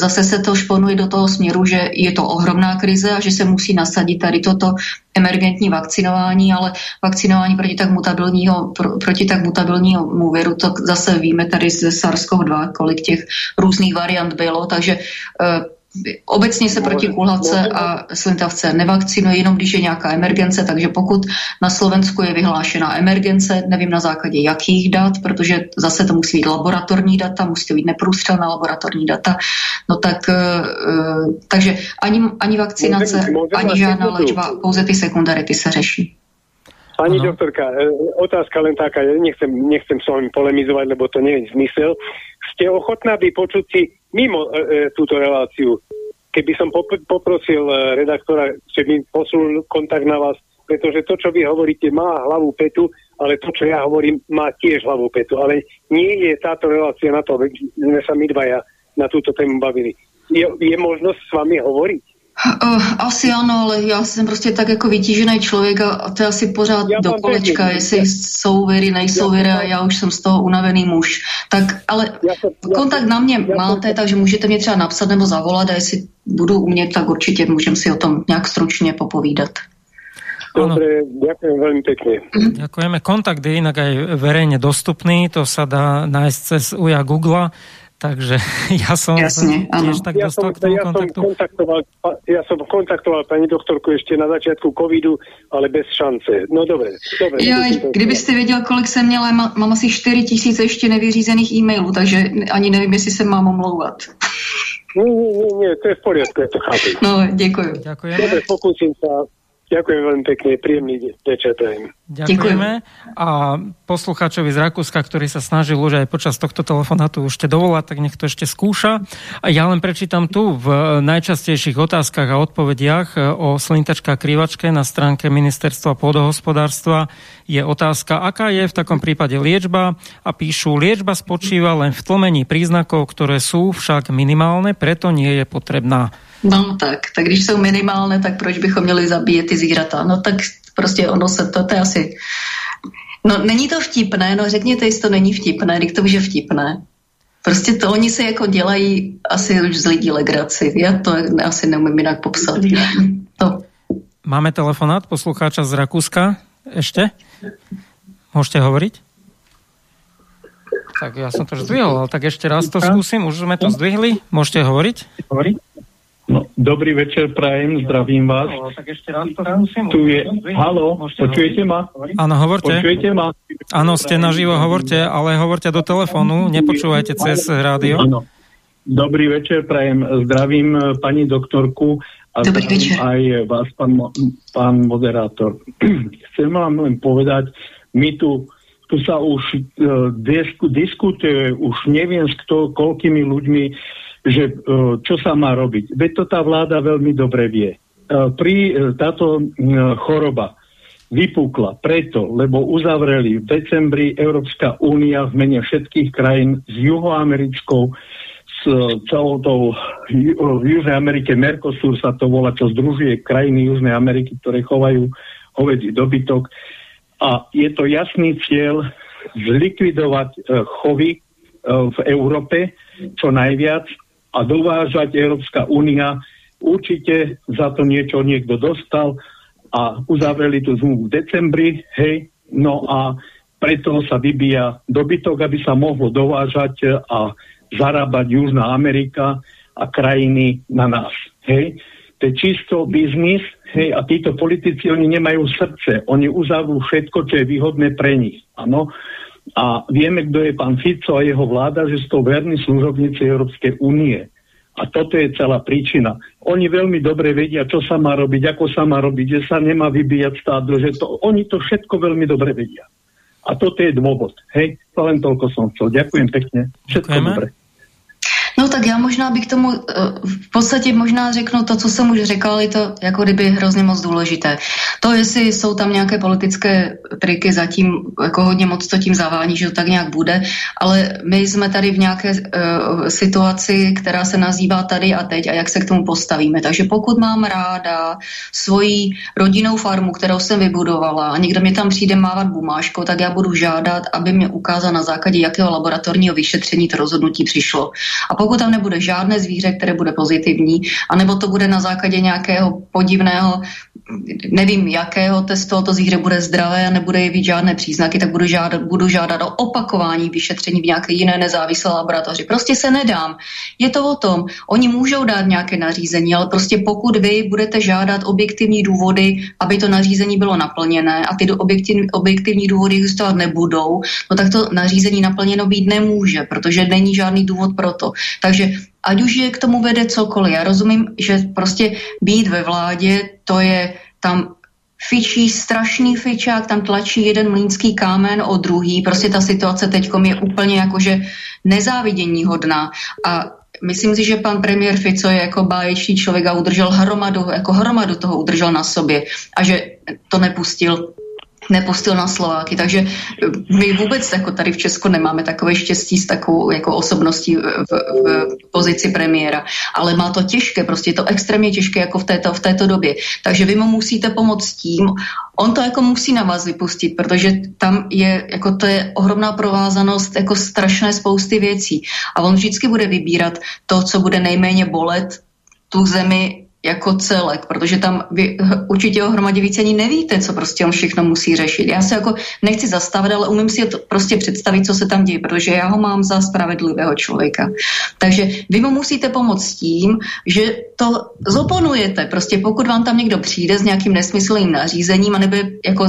zase se to šponuje do toho směru, že je to ohromná krize a že se musí nasadit tady toto emergentní vakcinování, ale vakcinování proti tak mutabilního, pro, proti tak mutabilního viru, to zase víme tady ze SARS-CoV-2, kolik těch různých variant bylo, takže uh, Obecně se proti kulhavce a slintavce nevakcinuje, jenom když je nějaká emergence, takže pokud na Slovensku je vyhlášená emergence, nevím na základě jakých dat, protože zase to musí být laboratorní data, musí to být neprůstřelná laboratorní data, no tak, uh, takže ani, ani vakcinace, ani žádná léčba, pouze ty sekundarity se řeší. Pani ano. doktorka, e, otázka len taká, nechcem, nechcem s vami polemizovať, lebo to nie je zmysel. Ste ochotná by počuť si mimo e, e, túto reláciu, keby som pop- poprosil e, redaktora, že mi posunul kontakt na vás, pretože to, čo vy hovoríte, má hlavu petu, ale to, čo ja hovorím, má tiež hlavu petu. Ale nie je táto relácia na to, aby sme sa my dvaja na túto tému bavili. Je, je možnosť s vami hovoriť? Uh, asi ano, ale já jsem prostě tak jako vytížený člověk a, a to je asi pořád já do kolečka, vědět, jestli jsou věry, nejsou věry a já už jsem z toho unavený muž. Tak, ale já jsem, kontakt na mě já máte, jsem, takže můžete mě třeba napsat nebo zavolat a jestli budu umět, tak určitě můžeme si o tom nějak stručně popovídat. Dobre, ďakujem veľmi pekne. Ďakujeme. Kontakt je inak aj verejne dostupný, to sa dá nájsť cez UJA Google Takže ja som Jasne, tiež tak ja dostal som, k tomu ja kontaktu. Som kontaktoval, ja som kontaktoval pani doktorku ešte na začiatku covidu, ale bez šance. No dobre. dobre jo, kdybyste věděl, kolik jsem měla, mám asi 4 tisíce ještě nevyřízených e-mailů, takže ani nevím, jestli se mám omlouvat. Nie, nie, nie, nie, to je v poriadku, ja to chápem. No, děkuji. Ďakujeme. Dobre, pokúsim sa Ďakujem veľmi pekne, príjemný večer. Ďakujeme. A poslucháčovi z Rakúska, ktorý sa snažil už aj počas tohto telefonátu ešte dovolať, tak nech to ešte skúša. A ja len prečítam tu v najčastejších otázkach a odpovediach o slintačka krivačke na stránke Ministerstva pôdohospodárstva je otázka, aká je v takom prípade liečba a píšu, liečba spočíva len v tlmení príznakov, ktoré sú však minimálne, preto nie je potrebná. No tak, tak když jsou minimálné, tak proč bychom měli zabíjet ty zvířata? No tak prostě ono se to, to je asi... No není to vtipné, no řekněte, jestli to není vtipné, když to už je vtipné. Prostě to oni se jako dělají asi už z lidí legraci. Já to asi neumím jinak popsat. To. Máme telefonát poslucháča z Rakúska ešte? Môžete hovoriť? Tak ja som to už zdvihol, ale tak ešte raz to skúsim. Už sme to zdvihli. Môžete hovoriť? Hovoriť? No, dobrý večer, prajem, zdravím vás. No, tak ešte raz to skúsim. Tu je, halo, počujete ma? Áno, hovorte. Počujete ma? Áno, ste naživo, hovorte, ale hovorte do telefónu, nepočúvajte cez rádio. Áno. Dobrý večer, prajem, zdravím eh, pani doktorku a Dobrý večer. aj vás, pán, pán moderátor. Chcem vám len povedať, my tu tu sa už uh, disku, diskutuje, už neviem s kto, koľkými ľuďmi, že čo sa má robiť. Veď to tá vláda veľmi dobre vie. Pri e, táto choroba vypukla preto, lebo uzavreli v decembri Európska únia v mene všetkých krajín s juhoamerickou s celou tou v Južnej Amerike Mercosur sa to volá, čo združuje krajiny Južnej Ameriky, ktoré chovajú hovedzí dobytok. A je to jasný cieľ zlikvidovať chovy v Európe čo najviac a dovážať Európska únia. Určite za to niečo niekto dostal a uzavreli tú zmluvu v decembri, hej, no a preto sa vybíja dobytok, aby sa mohlo dovážať a zarábať Južná Amerika a krajiny na nás, hej. To je čisto biznis, hej, a títo politici, oni nemajú srdce, oni uzavrú všetko, čo je výhodné pre nich, áno. A vieme, kto je pán Fico a jeho vláda, že sú to verní služobníci Európskej únie. A toto je celá príčina. Oni veľmi dobre vedia, čo sa má robiť, ako sa má robiť, že sa nemá vybíjať stádo, že to, oni to všetko veľmi dobre vedia. A toto je dôvod. Hej, to len toľko som chcel. Ďakujem pekne. Všetko Ďakujeme. dobre. No tak já možná bych tomu eh, v podstatě možná řeknu to, co jsem už řekl, je to jako kdyby hrozně moc důležité. To, jestli jsou tam nějaké politické triky, zatím jako hodně moc to tím zavání, že to tak nějak bude, ale my jsme tady v nějaké uh, situaci, která se nazývá tady a teď a jak se k tomu postavíme. Takže pokud mám ráda svoji rodinnou farmu, kterou jsem vybudovala a někdo mě tam přijde mávat bumáškou, tak já budu žádat, aby mě ukázal na základě jakého laboratorního vyšetření to rozhodnutí přišlo. A pokud tam nebude žádné zvíře, které bude pozitivní, anebo to bude na základě nějakého podivného, nevím jakého testu, to zvíře bude zdravé a nebude jevit žádné příznaky, tak budu žádat, budu žádat o opakování vyšetření v nějaké jiné nezávislé laboratoři. Prostě se nedám. Je to o tom, oni můžou dát nějaké nařízení, ale prostě pokud vy budete žádat objektivní důvody, aby to nařízení bylo naplněné a ty objektivní, objektivní důvody existovat nebudou, no tak to nařízení naplněno být nemůže, protože není žádný důvod pro to. Takže ať už je k tomu vede cokoliv, já rozumím, že prostě být ve vládě, to je tam fičí strašný fičák, tam tlačí jeden mlínský kámen o druhý, prostě ta situace teď je úplně jakože nezávidění hodná a myslím si, že pan premiér Fico je jako báječný člověk a udržel hromadu, jako hromadu toho udržel na sobě. A že to nepustil nepustil na Slováky, takže eh, my vůbec jako tady v Česku nemáme takové štěstí s takovou jako osobností v, v, pozici premiéra, ale má to těžké, prostě je to extrémně těžké jako v této, v této době. Takže vy mu musíte pomoct tím, on to jako musí na vás vypustit, protože tam je, jako to je ohromná provázanost jako strašné spousty věcí. A on vždycky bude vybírat to, co bude nejméně bolet tu zemi jako celek, protože tam vy určitě o hromadě více ani nevíte, co prostě on všechno musí řešit. Já se jako nechci zastavit, ale umím si to prostě představit, co se tam děje, protože já ho mám za spravedlivého člověka. Takže vy mu musíte pomoct tím, že to zoponujete. Prostě pokud vám tam někdo přijde s nějakým nesmyslným nařízením a nebude jako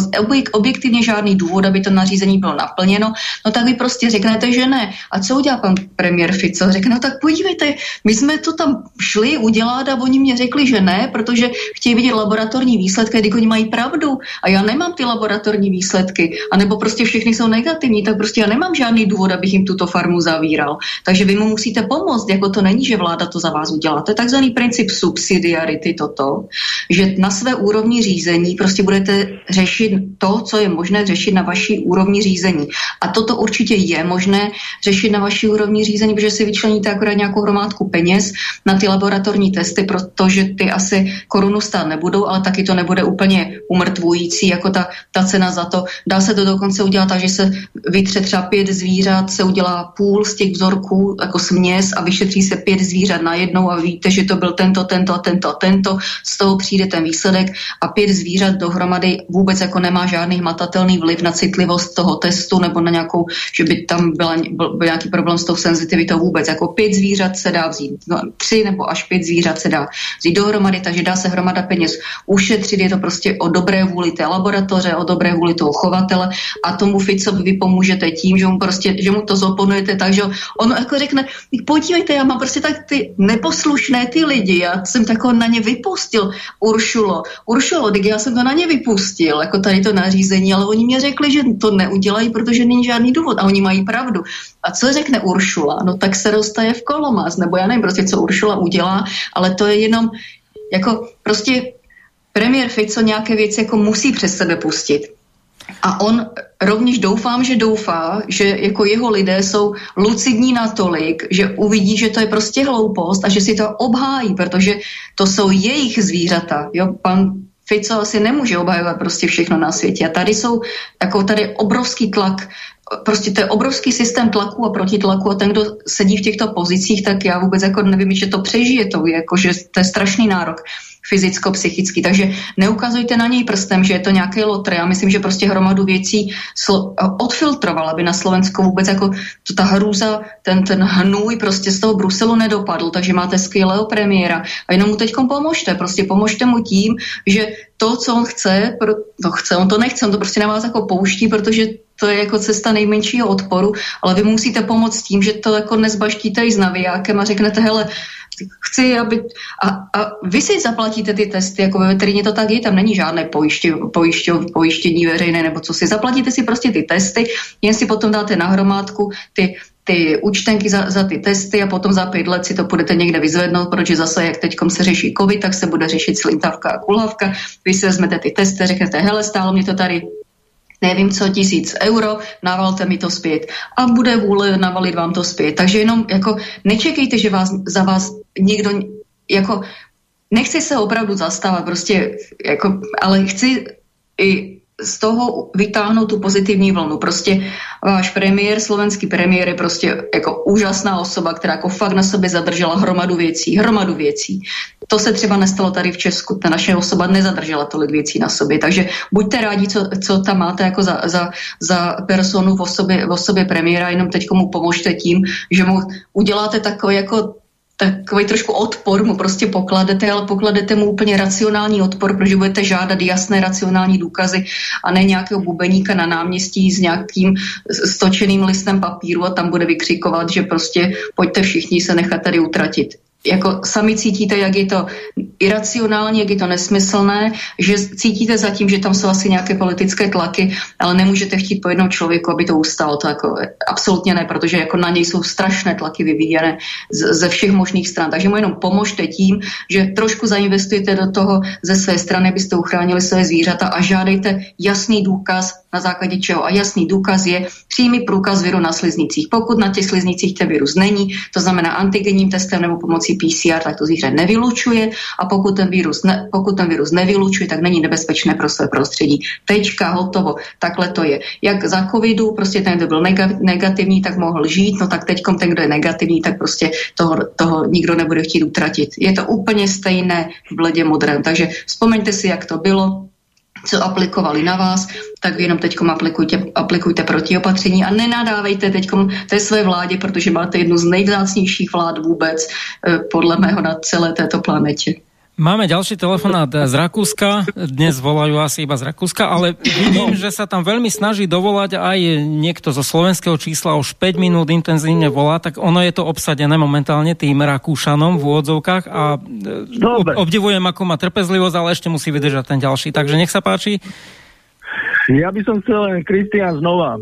objektivně žádný důvod, aby to nařízení bylo naplněno, no tak vy prostě řeknete, že ne. A co udělá pan premiér Fico? Řekne, no tak podívejte, my jsme to tam šli udělat a oni mě řekli, že ne, protože chtějí vidět laboratorní výsledky, když oni mají pravdu a já nemám ty laboratorní výsledky, anebo prostě všechny jsou negativní, tak prostě já nemám žádný důvod, abych jim tuto farmu zavíral. Takže vy mu musíte pomoct, jako to není, že vláda to za vás udělá. To je takzvaný princip subsidiarity toto, že na své úrovni řízení prostě budete řešit to, co je možné řešit na vaší úrovni řízení. A toto určitě je možné řešit na vaší úrovni řízení, protože si vyčleníte akorát nějakou hromádku peněz na ty laboratorní testy, protože ty asi korunu stát nebudou, ale taky to nebude úplně umrtvující, jako ta, ta cena za to. Dá se to dokonce udělat tak, že se vytře třeba pět zvířat, se udělá půl z těch vzorků jako směs a vyšetří se pět zvířat najednou a víte, že to byl tento, tento a tento a tento. Z toho přijde ten výsledek a pět zvířat dohromady vůbec jako nemá žádný hmatatelný vliv na citlivost toho testu nebo na nějakou, že by tam byla, byl, byl nějaký problém s tou senzitivitou vůbec. Jako pět zvířat se dá vzít, no, tři nebo až pět zvířat se dá vzít dohromady, takže dá se hromada peněz ušetřit, je to prostě o dobré vůli té laboratoře, o dobré vůli toho chovatele a tomu Ficovi vy pomůžete tím, že mu prostě, že mu to zoponujete. Tak, že on jako řekne, podívejte, já mám prostě tak ty neposlušné ty lidi, já jsem tako na ně vypustil, Uršulo, Uršulo, tak já jsem to na ně vypustil, jako tady to nařízení, ale oni mě řekli, že to neudělají, protože není žádný důvod. A oni mají pravdu. A co řekne Uršula? No tak se roztaje v kolomaz, nebo já nevím prostě, co Uršula udělá, ale to je jenom jako prostě premiér Fico nějaké věci jako musí přes sebe pustit. A on rovněž doufám, že doufá, že jako jeho lidé jsou lucidní natolik, že uvidí, že to je prostě hloupost a že si to obhájí, protože to jsou jejich zvířata. Jo? Pan Fico asi nemůže obhajovat prostě všechno na světě. A tady jsou jako tady obrovský tlak prostě to je obrovský systém tlaku a protitlaku a ten, kdo sedí v těchto pozicích, tak já vůbec jako nevím, že to přežije, to jako, že to je strašný nárok fyzicko-psychický. Takže neukazujte na něj prstem, že je to nějaké lotry. Já myslím, že prostě hromadu věcí odfiltroval, aby na Slovensku vůbec jako to ta hrůza, ten, ten hnůj prostě z toho Bruselu nedopadl. Takže máte skvělého premiéra a jenom mu teď pomožte. Prostě pomožte mu tím, že to, co on chce, to chce, on to nechce, on to prostě na vás jako pouští, protože to je jako cesta nejmenšího odporu, ale vy musíte pomoct tím, že to jako nezbaštíte i s navijákem a řeknete, hele, chci, aby... A, a vy si zaplatíte ty testy, jako ve veterině to tak je, tam není žádné pojiště, pojiště, pojištění veřejné nebo co si. Zaplatíte si prostě ty testy, jen si potom dáte na hromádku ty ty účtenky za, za ty testy a potom za pět let si to budete někde vyzvednout, protože zase, jak teď se řeší covid, tak se bude řešit slintavka a kulhavka. Vy si vezmete ty testy, řeknete, hele, stálo mě to tady nevím co, tisíc euro, navalte mi to zpět. A bude vůle navalit vám to zpět. Takže jenom jako nečekejte, že vás, za vás někdo jako nechci se opravdu zastávat, prostě jako, ale chci i z toho vytáhnout tu pozitivní vlnu. Prostě váš premiér, slovenský premiér je prostě jako úžasná osoba, která jako fakt na sobě zadržela hromadu věcí, hromadu věcí. To se třeba nestalo tady v Česku. Ta naše osoba nezadržela tolik věcí na sobě. Takže buďte rádi, co, co tam máte jako za, za, za personu v osobě, v osobě premiéra, jenom teď mu pomožte tím, že mu uděláte takový jako takový trošku odpor mu prostě pokladete, ale pokladete mu úplně racionální odpor, protože budete žádat jasné racionální důkazy a ne nějakého bubeníka na náměstí s nějakým stočeným listem papíru a tam bude vykřikovat, že prostě pojďte všichni se nechat tady utratit jako sami cítíte, jak je to iracionální, jak je to nesmyslné, že cítíte zatím, že tam jsou asi nějaké politické tlaky, ale nemůžete chtít po jednom člověku, aby to ustalo. To jako absolutně ne, protože jako na něj jsou strašné tlaky vyvíjené ze všech možných stran. Takže mu jenom pomožte tím, že trošku zainvestujete do toho ze své strany, abyste uchránili své zvířata a žádejte jasný důkaz, na základě čeho. A jasný důkaz je přímý průkaz viru na sliznicích. Pokud na těch sliznicích ten virus není, to znamená antigenním testem nebo pomocí pomocí PCR, tak to zvíře nevylučuje a pokud ten virus, ne, pokud ten virus nevylučuje, tak není nebezpečné pro své prostředí. Tečka, hotovo. Takhle to je. Jak za covidu, prostě ten, kdo byl negativní, tak mohl žít, no tak teď ten, kdo je negativní, tak prostě toho, toho nikdo nebude chtít utratit. Je to úplně stejné v bledě modrém. Takže vzpomeňte si, jak to bylo, co aplikovali na vás, tak jenom teď aplikujte, aplikujte protiopatření a nenadávejte teď té své vládě, protože máte jednu z nejvzácnějších vlád vůbec, eh, podle mého na celé této planetě. Máme ďalší telefonát z Rakúska. Dnes volajú asi iba z Rakúska, ale vidím, že sa tam veľmi snaží dovolať aj niekto zo slovenského čísla už 5 minút intenzívne volá, tak ono je to obsadené momentálne tým Rakúšanom v úvodzovkách a e, Dobre. obdivujem, ako má trpezlivosť, ale ešte musí vydržať ten ďalší. Takže nech sa páči. Ja by som chcel len, Kristian, znova.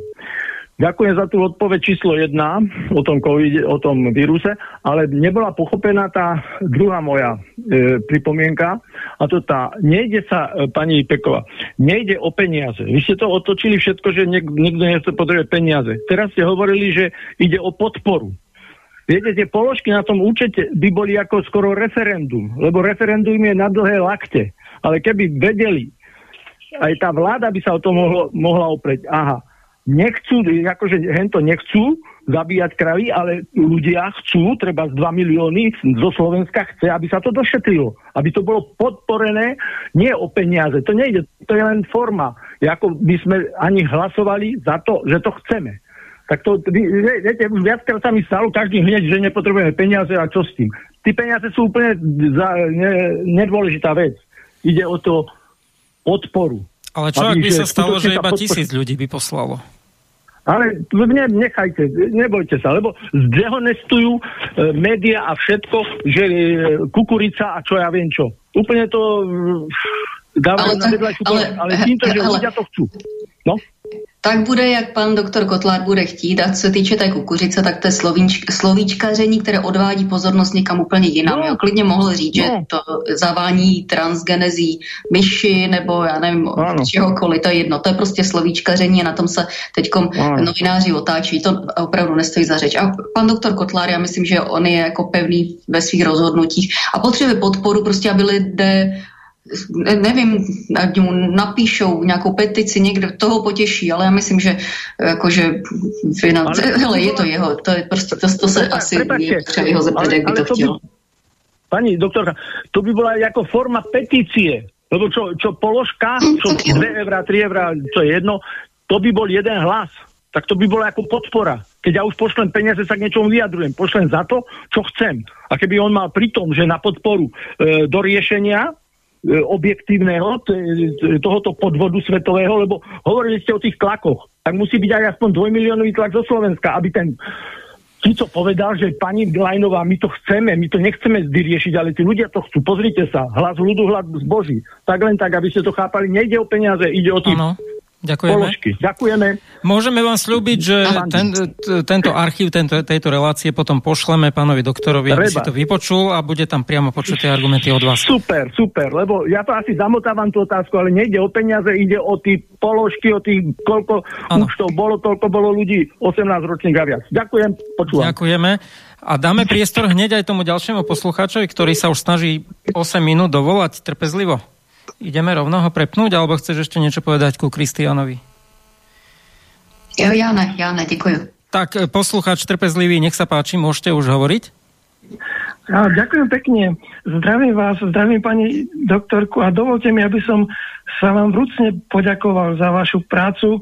Ďakujem za tú odpoveď číslo jedna o tom, COVID, o tom víruse, ale nebola pochopená tá druhá moja e, pripomienka a to tá, nejde sa, e, pani Pekova, nejde o peniaze. Vy ste to otočili všetko, že niek, niekto nechce potrebuje peniaze. Teraz ste hovorili, že ide o podporu. Viete, tie položky na tom účete by boli ako skoro referendum, lebo referendum je na dlhé lakte. Ale keby vedeli, aj tá vláda by sa o to mohlo, mohla opreť. Aha, nechcú, akože hento nechcú zabíjať kravy, ale ľudia chcú, treba z 2 milióny zo Slovenska chce, aby sa to došetrilo. Aby to bolo podporené nie o peniaze. To nejde, to je len forma. Ako by sme ani hlasovali za to, že to chceme. Tak to, viete, už viackrát sa mi stalo každý hneď, že nepotrebujeme peniaze a čo s tým. Ty peniaze sú úplne za, ne, nedôležitá vec. Ide o to podporu. Ale čo, ak by sa stalo, že iba tisíc ľudí by poslalo? Ale ne, nechajte, nebojte sa, lebo zdehonestujú e, média a všetko, že e, kukurica a čo ja viem čo. Úplne to e, dávajú na vedľajšiu ale, ale týmto, že ale, ľudia to chcú. No? Tak bude, jak pan doktor Kotlár bude chtít. A co se týče té kukuřice, tak to je slovíčk, slovíčkaření, které odvádí pozornost někam úplně jinam. No. Já klidně mohl říct, no. že to zavání transgenezí myši nebo já nevím, ano. čehokoliv, to je jedno. To je prostě slovíčkaření a na tom se teď novináři otáčí. To opravdu nestojí za řeč. A pan doktor Kotlár, já myslím, že on je jako pevný ve svých rozhodnutích a potřebuje podporu prostě, aby lidé nevím, ať mu napíšou nějakou petici, někdo toho potěší, ale já myslím, že jakože finance, ale, hele, je to jeho, to je prostě, to, to se asi třeba jeho zeptat, jak by to, to chtěl. By, pani doktorka, to by byla jako forma petície, lebo čo, čo položka, čo 2 eurá, 3 eurá, to je jedno, to by bol jeden hlas. Tak to by bolo ako podpora. Keď ja už pošlem peniaze, sa k niečomu vyjadrujem. Pošlem za to, čo chcem. A keby on mal pritom, že na podporu e, do riešenia objektívneho tohoto podvodu svetového, lebo hovorili ste o tých tlakoch. Tak musí byť aj aspoň dvojmiliónový tlak zo Slovenska, aby ten Fico povedal, že pani Glajnová, my to chceme, my to nechceme vyriešiť, ale tí ľudia to chcú. Pozrite sa, hlas ľudu, hlas zboží. Tak len tak, aby ste to chápali, nejde o peniaze, ide o tých. Ďakujeme. položky. Ďakujeme. Môžeme vám slúbiť, že ten, tento archív tento, tejto relácie potom pošleme pánovi doktorovi, Treba. aby si to vypočul a bude tam priamo počuť tie argumenty od vás. Super, super, lebo ja to asi zamotávam tú otázku, ale nejde o peniaze, ide o tí položky, o tých, koľko ano. už to bolo, toľko bolo ľudí, 18 ročných a viac. Ďakujem, počúvam. Ďakujeme. A dáme priestor hneď aj tomu ďalšiemu poslucháčovi, ktorý sa už snaží 8 minút dovolať trpezlivo. Ideme rovno ho prepnúť, alebo chceš ešte niečo povedať ku Kristianovi? Jo, ja ne, ja ne, ďakujem. Tak e, poslucháč trpezlivý, nech sa páči, môžete už hovoriť? Ja, ďakujem pekne. Zdravím vás, zdravím pani doktorku a dovolte mi, aby som sa vám vrúcne poďakoval za vašu prácu.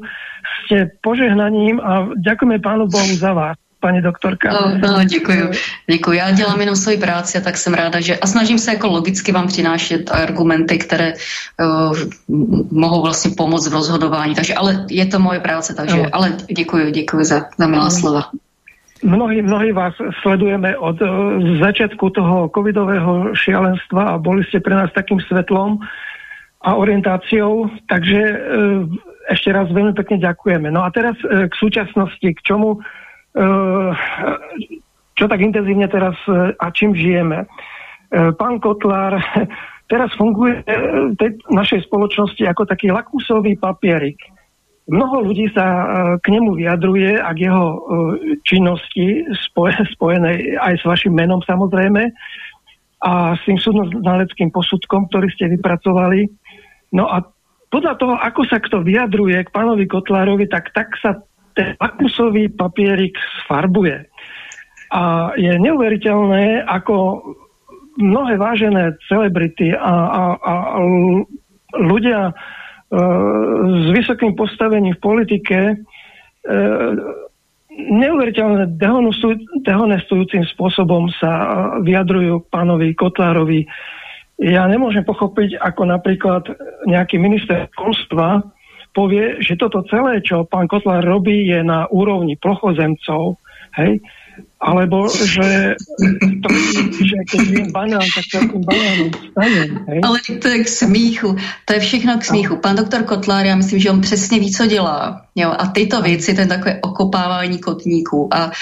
Ste požehnaním a ďakujeme pánu Bohu za vás paní doktorka. No, no, děkuji. děkuji. Já dělám jenom svoji práci a tak jsem ráda, že a snažím se jako logicky vám přinášet argumenty, které uh, mohou vlastně pomoct v rozhodování. Takže, ale je to moje práce, takže, no. ale děkuji, děkuji za, za milá no. slova. Mnohí, mnohí vás sledujeme od uh, začiatku toho covidového šialenstva a boli ste pre nás takým svetlom a orientáciou, takže uh, ešte raz veľmi pekne ďakujeme. No a teraz k súčasnosti, k čomu Eh, čo tak intenzívne teraz eh, a čím žijeme. Eh, pán Kotlár teraz funguje v tej našej spoločnosti ako taký lakmusový papierik. Mnoho ľudí sa k nemu vyjadruje a k jeho činnosti spojenej aj s vašim menom samozrejme a s tým súdno-znaleckým posudkom, ktorý ste vypracovali. No a podľa toho, ako sa kto vyjadruje k pánovi Kotlárovi, tak tak sa ten lakmusový papierik sfarbuje. A je neuveriteľné, ako mnohé vážené celebrity a, a, a ľudia e, s vysokým postavením v politike e, neuveriteľne dehonestujúcim spôsobom sa vyjadrujú pánovi Kotlárovi. Ja nemôžem pochopiť, ako napríklad nejaký minister školstva povie, že toto celé, čo pán Kotlár robí, je na úrovni plochozemcov, hej, alebo že, to, že keď viem banán, tak banánom stane. Hej? Ale to je k smíchu. To je všechno k smíchu. Pan doktor Kotlár, já myslím, že on přesně ví, co dělá. Jo? A tyto věci, to je takové okopávání kotníků. A uh,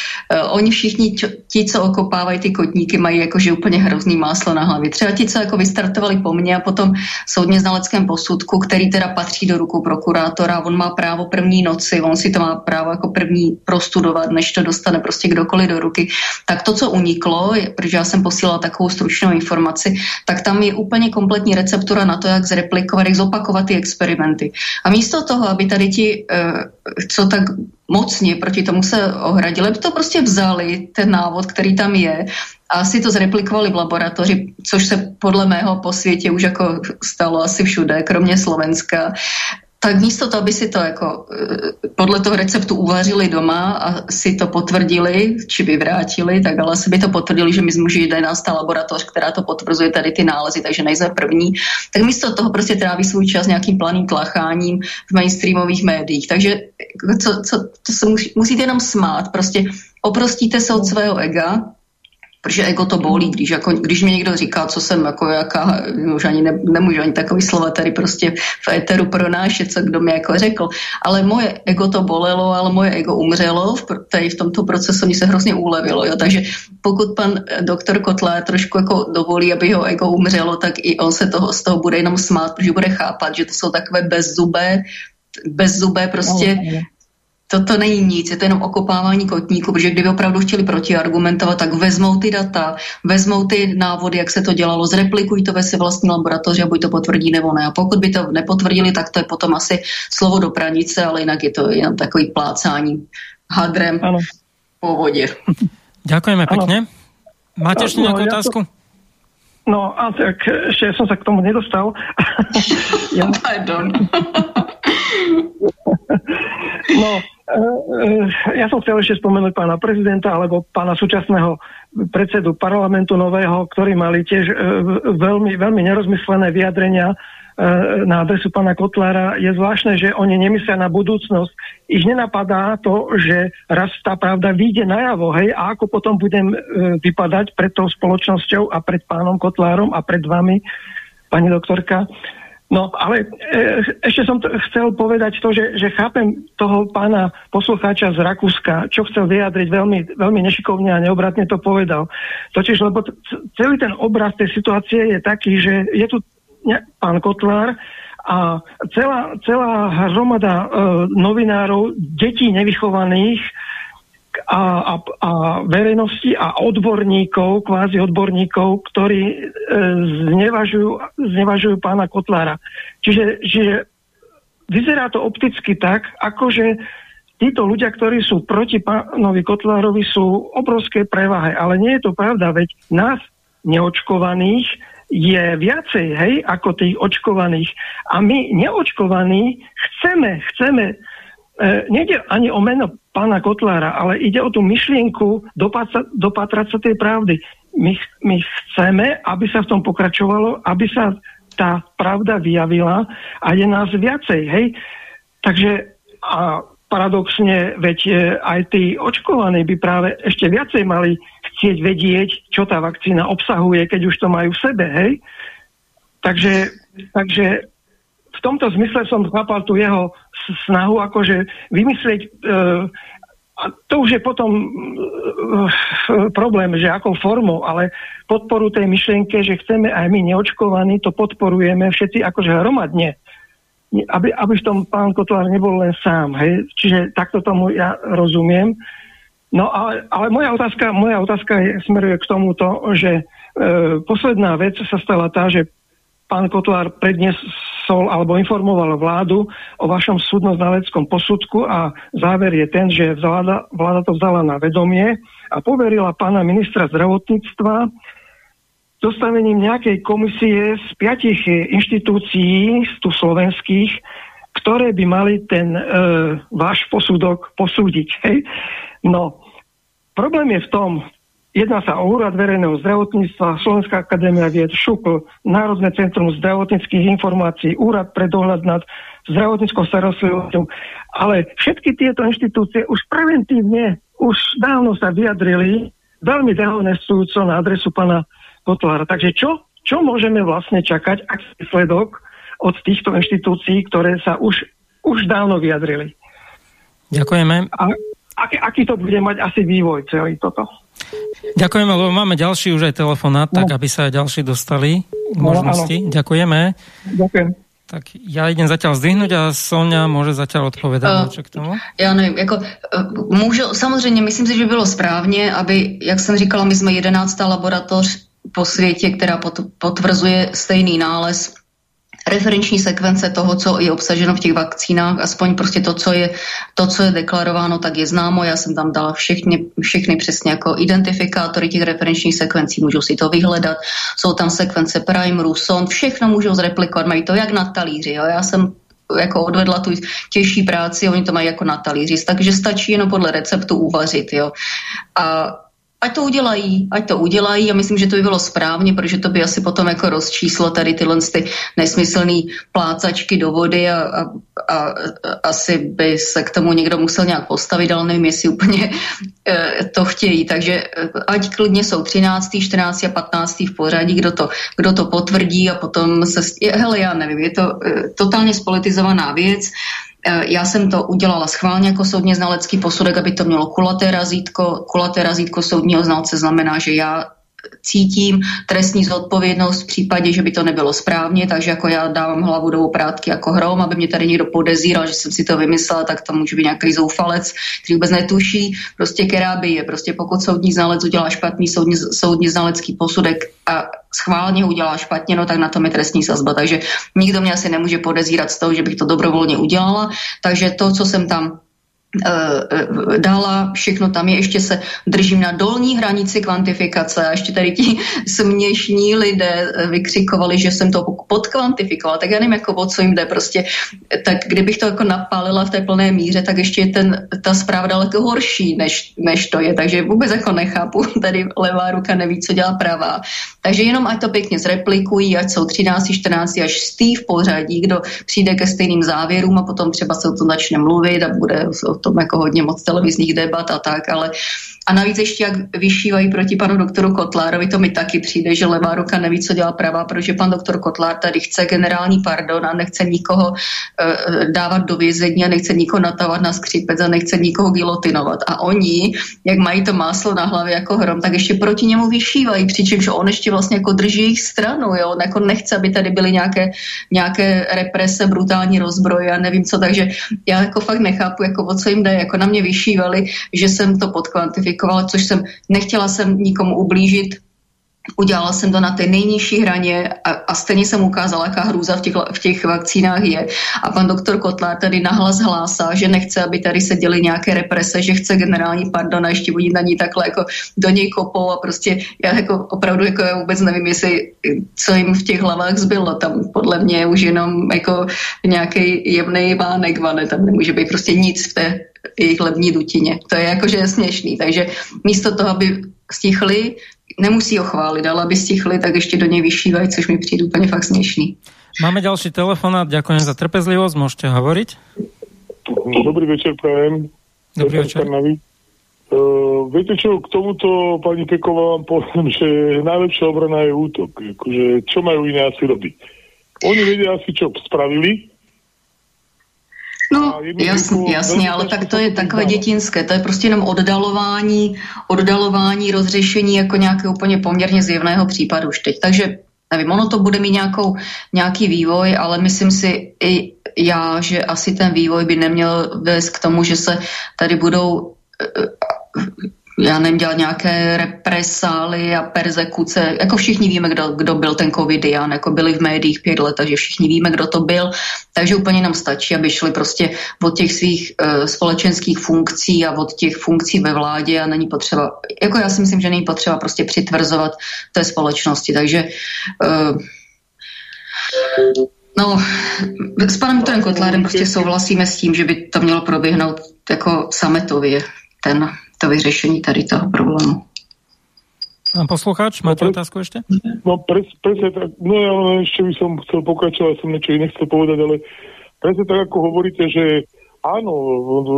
oni všichni, čo, ti, co okopávají ty kotníky, mají jakože úplně hrozný máslo na hlavě. Třeba ti, co jako vystartovali po mně a potom soudně znaleckém posudku, který teda patří do rukou prokurátora, on má právo první noci, on si to má právo jako první prostudovat, než to dostane prostě kdokoliv do ruky, tak to, co uniklo, protože já jsem posílala takovou stručnou informaci, tak tam je úplně kompletní receptura na to, jak zreplikovat, jak zopakovat ty experimenty. A místo toho, aby tady ti, eh, co tak mocně proti tomu se ohradili, by to prostě vzali, ten návod, který tam je, a si to zreplikovali v laboratoři, což se podle mého po světě už jako stalo asi všude, kromě Slovenska tak místo toho, aby si to jako eh, podle toho receptu uvařili doma a si to potvrdili, či vyvrátili, tak ale si by to potvrdili, že my jsme 11. laboratoř, která to potvrzuje tady ty nálezy, takže nejsme první, tak místo toho prostě tráví svůj čas nějakým planým tlacháním v mainstreamových médiích. Takže co, co, to se musí, musíte jenom smát, prostě oprostíte se od svého ega, protože ego to bolí, když, jako, když mi někdo říká, co jsem, jako jaká, už ani ne, nemůžu ani takový slova tady prostě v éteru pronášet, co kdo mi jako řekl, ale moje ego to bolelo, ale moje ego umřelo, v, tady v tomto procesu mi se hrozně ulevilo, jo, takže pokud pan doktor Kotlár trošku jako dovolí, aby jeho ego umřelo, tak i on se toho, z toho bude jenom smát, protože bude chápat, že to jsou takové bezzubé, bezzubé prostě no, toto není nic, je to jenom okopávání kotníku, protože kdyby opravdu chtěli protiargumentovat, tak vezmou ty data, vezmou ty návody, jak se to dělalo, zreplikují to ve své vlastní laboratoři a buď to potvrdí nebo ne. A pokud by to nepotvrdili, tak to je potom asi slovo do pranice, ale jinak je to jenom takový plácání hadrem ano. po vodě. Ďakujeme pekne. Máte nejakú no, otázku? To... No a tak ešte som sa k tomu nedostal. ja... Pardon. no, ja som chcel ešte spomenúť pána prezidenta alebo pána súčasného predsedu parlamentu nového, ktorí mali tiež e, veľmi, veľmi nerozmyslené vyjadrenia na adresu pána Kotlára. Je zvláštne, že oni nemyslia na budúcnosť. Ich nenapadá to, že raz tá pravda vyjde najavo, hej, a ako potom budem vypadať pred tou spoločnosťou a pred pánom Kotlárom a pred vami, pani doktorka. No, ale e, ešte som to, chcel povedať to, že, že chápem toho pána poslucháča z Rakúska, čo chcel vyjadriť veľmi, veľmi nešikovne a neobratne to povedal. Totiž, lebo celý ten obraz tej situácie je taký, že je tu ne, pán Kotlár a celá, celá hromada e, novinárov, detí nevychovaných, a, a, a verejnosti a odborníkov, kvázi odborníkov, ktorí e, znevažujú, znevažujú pána Kotlára. Čiže, čiže vyzerá to opticky tak, ako že títo ľudia, ktorí sú proti pánovi Kotlárovi, sú obrovské prevahy. Ale nie je to pravda, veď nás neočkovaných je viacej, hej, ako tých očkovaných. A my neočkovaní chceme, chceme nejde ani o meno pána Kotlára, ale ide o tú myšlienku dopatrať, dopatrať sa tej pravdy. My, my chceme, aby sa v tom pokračovalo, aby sa tá pravda vyjavila a je nás viacej, hej? Takže a paradoxne, veď e, aj tí očkovaní by práve ešte viacej mali chcieť vedieť, čo tá vakcína obsahuje, keď už to majú v sebe, hej? Takže, takže v tomto zmysle som chápal tu jeho snahu akože vymyslieť e, a to už je potom e, problém, že akou formou, ale podporu tej myšlienke, že chceme aj my neočkovaní, to podporujeme všetci akože hromadne. Aby, aby v tom pán Kotlár nebol len sám. Hej? Čiže takto tomu ja rozumiem. No ale, ale moja otázka, moja otázka je, smeruje k tomuto, že e, posledná vec sa stala tá, že pán Kotlár predniesol alebo informoval vládu o vašom súdno-znaleckom posudku a záver je ten, že vláda, vláda to vzala na vedomie a poverila pána ministra zdravotníctva dostavením nejakej komisie z piatich inštitúcií, tu slovenských, ktoré by mali ten e, váš posudok posúdiť. Hej? No, problém je v tom, Jedná sa o Úrad verejného zdravotníctva, Slovenská akadémia vied, ŠUKL, Národné centrum zdravotníckých informácií, Úrad pre dohľad nad zdravotníckou starostlivosťou. Ale všetky tieto inštitúcie už preventívne, už dávno sa vyjadrili veľmi dehonestujúco na adresu pana Kotlára. Takže čo, čo môžeme vlastne čakať, aký sledok od týchto inštitúcií, ktoré sa už, už dávno vyjadrili? Ďakujeme. A aký, aký to bude mať asi vývoj celý toto? Ďakujeme, lebo máme ďalší už aj telefonát, no. tak aby sa aj ďalší dostali k no, možnosti. No, Ďakujeme. Ďakujem. Tak já idem zatiaľ zdvihnúť a Sonja může zatiaľ odpovědět uh, k tomu. Já nevím, jako uh, můžu, samozřejmě, myslím si, že by bylo správně, aby, jak jsem říkala, my jsme jedenáctá laboratoř po světě, která potvrzuje stejný nález referenční sekvence toho, co je obsaženo v těch vakcínách, aspoň prostě to, co je, to, co je deklarováno, tak je známo. Já jsem tam dala všechny, všechny přesně jako identifikátory těch referenčních sekvencí, můžou si to vyhledat. Jsou tam sekvence primerů, sond, všechno můžou zreplikovat, mají to jak na talíři. Jo? Já jsem jako odvedla tu těžší práci, oni to mají jako na talíři, takže stačí jenom podle receptu uvařit. Jo? A Ať to udělají, ať to udělají a myslím, že to by bylo správně, protože to by asi potom jako rozčíslo tady tyhle ty nesmyslné plácačky do vody a, a, a, asi by se k tomu někdo musel nějak postavit, ale nevím, jestli úplně e, to chtějí. Takže e, ať klidně jsou 13., 14. a 15. v pořadí, kdo to, kdo to potvrdí a potom se... Hele, já nevím, je to e, totálně spolitizovaná věc. Eh, já jsem to udělala schválně jako soudně znalecký posudek, aby to mělo kulaté razítko. Kulaté razítko soudního znalce znamená, že já cítím trestní zodpovědnost v případě, že by to nebylo správně, takže jako já dávám hlavu do oprátky jako hrom, aby mě tady někdo podezíral, že jsem si to vymyslela, tak to může být nějaký zoufalec, který vůbec netuší, prostě keráby je. Prostě pokud soudní znalec udělá špatný soudní, soudní znalecký posudek a schválně udělá špatně, no tak na tom je trestní sazba. Takže nikdo mě asi nemůže podezírat z toho, že bych to dobrovolně udělala. Takže to, co jsem tam dala, všechno tam. Je, ještě se držím na dolní hranici kvantifikace a ještě tady ti směšní lidé eh, vykřikovali, že jsem to podkvantifikovala, tak já nevím, jako o co jim jde, prostě, tak kdybych to jako napálila v té plné míře, tak ještě je ten, ta zpráva daleko horší, než, než to je, takže vůbec jako nechápu, tady levá ruka neví, co dělá pravá. Takže jenom ať to pěkně zreplikují, ať jsou 13, 14 až stý v pořadí, kdo přijde ke stejným závěrům a potom třeba se o tom začne mluvit a bude tom jako hodně moc televizních debat a tak, ale A navíc ještě jak vyšívají proti panu doktoru Kotlárovi, to mi taky přijde, že levá ruka neví, co dělá pravá, protože pan doktor Kotlár tady chce generální pardon a nechce nikoho uh, dávat do vězení a nechce nikoho natávat na skřípec a nechce nikoho gilotinovat. A oni, jak mají to máslo na hlavě jako hrom, tak ještě proti němu vyšívají, přičemž on ještě vlastně jako drží jejich stranu, jo? On jako nechce, aby tady byly nějaké, nějaké represe, brutální rozbroj a nevím co, takže já jako fakt nechápu, jako o co jim jde, jako na mě vyšívali, že jsem to podkvantifikovala, což jsem, nechtěla jsem nikomu ublížit, Udělala jsem to na té nejnižší hraně a, a stejně jsem ukázala, jaká hrůza v těch, v těch vakcínách je. A pan doktor Kotlár tady nahlas hlásá, že nechce, aby tady se děly nějaké represe, že chce generální pardon a ještě oni na ní takhle jako do něj kopou a prostě já jako opravdu jako já vůbec nevím, jestli co jim v těch hlavách zbylo. Tam podle mě už jenom jako nějaký jemný vánek vane, tam nemůže být prostě nic v té jejich lební dutině. To je jako, že je směšný. Takže místo toho, aby stichli, nemusí ho chválit, ale aby stichli, tak ještě do něj vyšívají, což mi přijde úplně fakt směšný. Máme další telefonát, děkuji za trpezlivost, můžete hovoriť. Dobrý večer, prajem. Dobrý večer. Uh, viete čo, k tomuto pani Peková vám poviem, že najlepšia obrana je útok. Akože, čo majú iné asi robiť? Oni vedia asi, čo spravili, No, jasně, jasně, ale tak to je takové dětinské, to je prostě jenom oddalování, oddalování rozřešení jako nějaké úplně poměrně zjevného případu už teď. Takže nevím, ono to bude mít nějakou, nějaký vývoj, ale myslím si i já, že asi ten vývoj by neměl vést k tomu, že se tady budou eh, já nevím, dělat nějaké represály a persekuce. Jako všichni víme, kdo, kdo byl ten covidian, jako byli v médiích pět let, takže všichni víme, kdo to byl. Takže úplně nám stačí, aby šli prostě od těch svých uh, společenských funkcí a od těch funkcí ve vládě a není potřeba, jako já si myslím, že není potřeba prostě přitvrzovat té společnosti. Takže uh, No, s panem doktorem Kotlárem prostě souhlasíme s tím, že by to mělo proběhnout jako sametově, ten to vyřešení tady toho problému. Pán poslucháč, máte no, otázku ešte? No pres, presne tak, no ja ešte by som chcel pokračovať, som niečo iné chcel povedať, ale presne tak, ako hovoríte, že áno,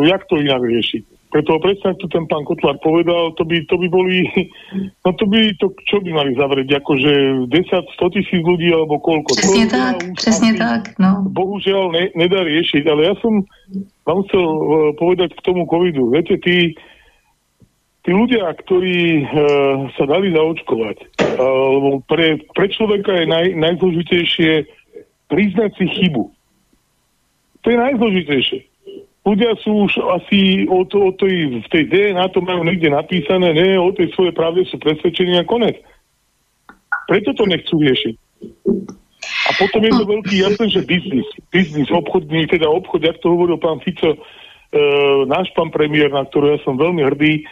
jak to inak riešiť? Preto presne, tu ten pán Kotlar povedal, to by, to by boli, no to by, to, čo by mali zavrieť, akože 10, 100 tisíc ľudí, alebo koľko? Presne to tak, presne tak, no. Bohužiaľ ne, nedá riešiť, ale ja som vám chcel uh, povedať k tomu covidu. Viete, tí, tí ľudia, ktorí uh, sa dali zaočkovať, uh, lebo pre, pre človeka je naj, najzložitejšie priznať si chybu. To je najzložitejšie. Ľudia sú už asi o to, o to, v tej DNA to majú niekde napísané, ne, o tej svojej pravde sú presvedčení a konec. Preto to nechcú riešiť. A potom je to veľký jasný, že biznis, biznis, obchodný, teda obchod, jak to hovoril pán Fico, e, náš pán premiér, na ktorú ja som veľmi hrdý,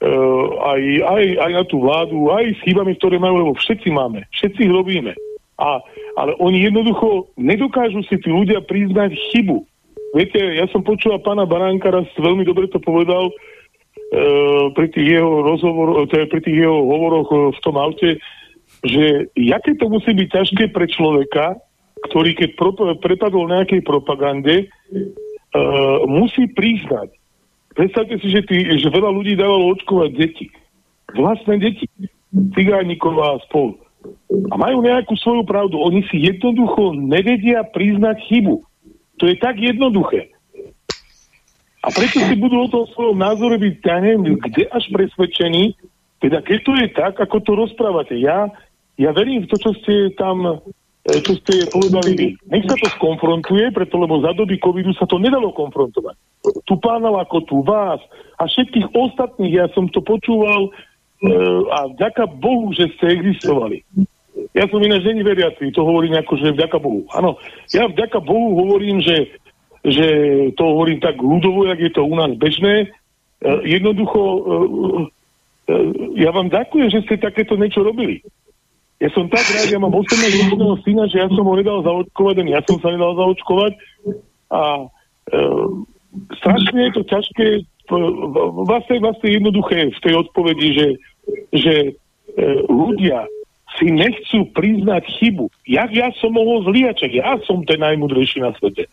aj, aj, aj na tú vládu, aj s chybami, ktoré majú, lebo všetci máme, všetci ich robíme. A, ale oni jednoducho nedokážu si tí ľudia priznať chybu. Viete, ja som počúval pána Baránka raz veľmi dobre to povedal uh, pri tých jeho rozhovoroch, teda pri tých jeho hovoroch v tom aute, že jaké to musí byť ťažké pre človeka, ktorý keď pro, prepadol nejakej propagande, uh, musí priznať, Predstavte si, že, tí, že veľa ľudí dávalo očkovať deti. Vlastné deti. Cigániková a spolu. A majú nejakú svoju pravdu. Oni si jednoducho nevedia priznať chybu. To je tak jednoduché. A preto si budú o tom svojom názore byť, ja neviem, kde až presvedčení, teda keď to je tak, ako to rozprávate. Ja, ja verím v to, čo ste tam čo ste povedali vy. Nech sa to skonfrontuje, preto lebo za doby covidu sa to nedalo konfrontovať. Tu pána tu vás a všetkých ostatných, ja som to počúval e, a vďaka Bohu, že ste existovali. Ja som ináč není veriaci, to hovorím ako, že vďaka Bohu. Áno, ja vďaka Bohu hovorím, že, že to hovorím tak ľudovo, jak je to u nás bežné. E, jednoducho, e, e, ja vám ďakujem, že ste takéto niečo robili. Ja som tak rád, ja mám 18-ročného syna, že ja som ho nedal zaočkovať, ani ja som sa nedal zaočkovať a e, strašne je to ťažké, vlastne, vlastne jednoduché v tej odpovedi, že, že e, ľudia si nechcú priznať chybu. Jak ja som mohol zliačať? Ja som ten najmudrejší na svete.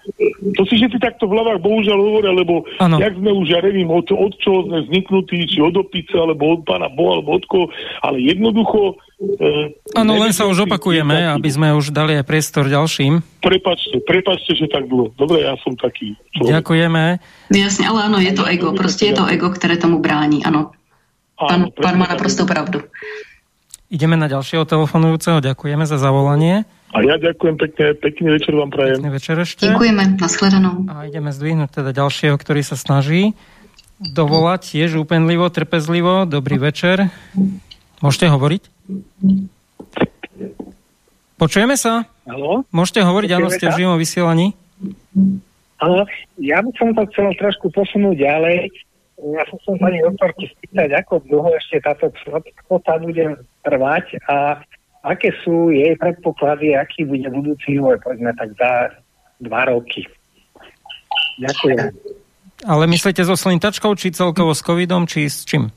To si, že ty takto v hlavách bohužiaľ hovoria, lebo ano. jak sme už, ja neviem, od, od čoho sme vzniknutí, či od opice, alebo od pána Boha, alebo od koho, ale jednoducho... E, Áno, len sa už opakujeme, aby sme už dali aj priestor ďalším. Prepačte, prepačte, že tak bolo. Dobre, ja som taký človek. Ďakujeme. Jasne, ale áno, je to ego. Proste je to ego, ktoré tomu brání, áno. Pán, pán má naprosto pravdu. Ideme na ďalšieho telefonujúceho. Ďakujeme za zavolanie. A ja ďakujem pekne, pekný večer vám prajem. Pekný večer ešte. Ďakujeme, nashledanou. A ideme zdvihnúť teda ďalšieho, ktorý sa snaží dovolať tiež úpenlivo, trpezlivo. Dobrý večer. Môžete hovoriť? Počujeme sa? Halo? Môžete hovoriť, áno, ste v živom vysielaní. Áno, ja by som to chcel trošku posunúť ďalej. Ja som sa pani doktorky spýtať, ako dlho ešte táto kvota bude trvať a aké sú jej predpoklady, aký bude budúci vývoj, povedzme tak za dva roky. Ďakujem. Ale myslíte so slintačkou, či celkovo s covidom, či s čím?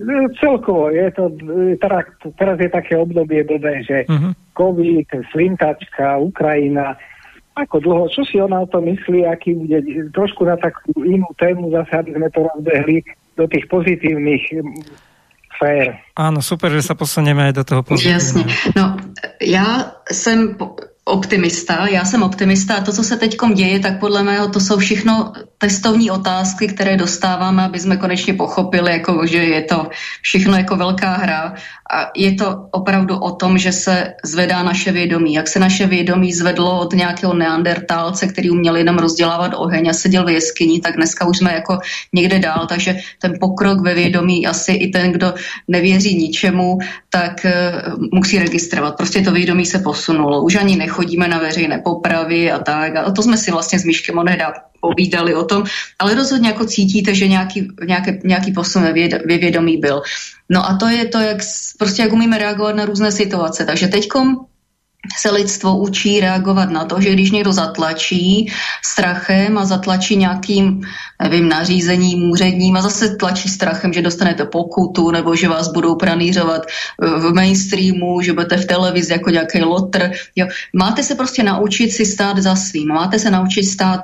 No, celkovo, je to, teraz, teraz je také obdobie blbé, že uh-huh. COVID, slintačka, Ukrajina, ako dlho, čo si ona o tom myslí, aký bude trošku na takú inú tému zase, aby sme to rozbehli do tých pozitívnych sfér. Áno, super, že sa posunieme aj do toho pozitívneho. Jasne. No, ja jsem optimista, já jsem optimista a to, co se teď děje, tak podle mého to jsou všechno testovní otázky, které dostáváme, aby jsme konečně pochopili, jako, že je to všechno jako velká hra a je to opravdu o tom, že se zvedá naše vědomí. Jak se naše vědomí zvedlo od nějakého neandertálce, který uměl jenom rozdělávat oheň a seděl v jeskyni, tak dneska už jsme jako někde dál, takže ten pokrok ve vědomí asi i ten, kdo nevěří ničemu, tak uh, musí registrovat. Prostě to vědomí se posunulo. Už ani nechodíme na veřejné popravy a tak. A to jsme si vlastně s Myškem onehda povídali o tom, ale rozhodně jako cítíte, že nějaký, nějaké, nějaký posun ve vědomí byl. No a to je to, jak, prostě jak umíme reagovat na různé situace. Takže teďkom se lidstvo učí reagovat na to, že když někdo zatlačí strachem a zatlačí nějakým, nevím, nařízením, úředním a zase tlačí strachem, že dostanete pokutu nebo že vás budou pranířovat v mainstreamu, že budete v televizi jako nějaký lotr. Jo. Máte se prostě naučit si stát za svým, máte se naučit stát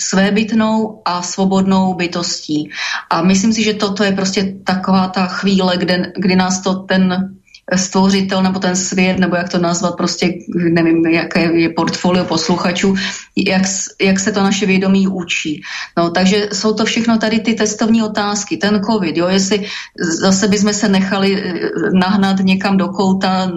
svébytnou a svobodnou bytostí. A myslím si, že toto je prostě taková ta chvíle, kde, kdy nás to ten stvořitel nebo ten svět, nebo jak to nazvat, prostě nevím, jaké je portfolio posluchačů, jak, jak se to naše vědomí učí. No, takže jsou to všechno tady ty testovní otázky. Ten covid, jo, jestli zase bychom se nechali eh, nahnat někam do kouta,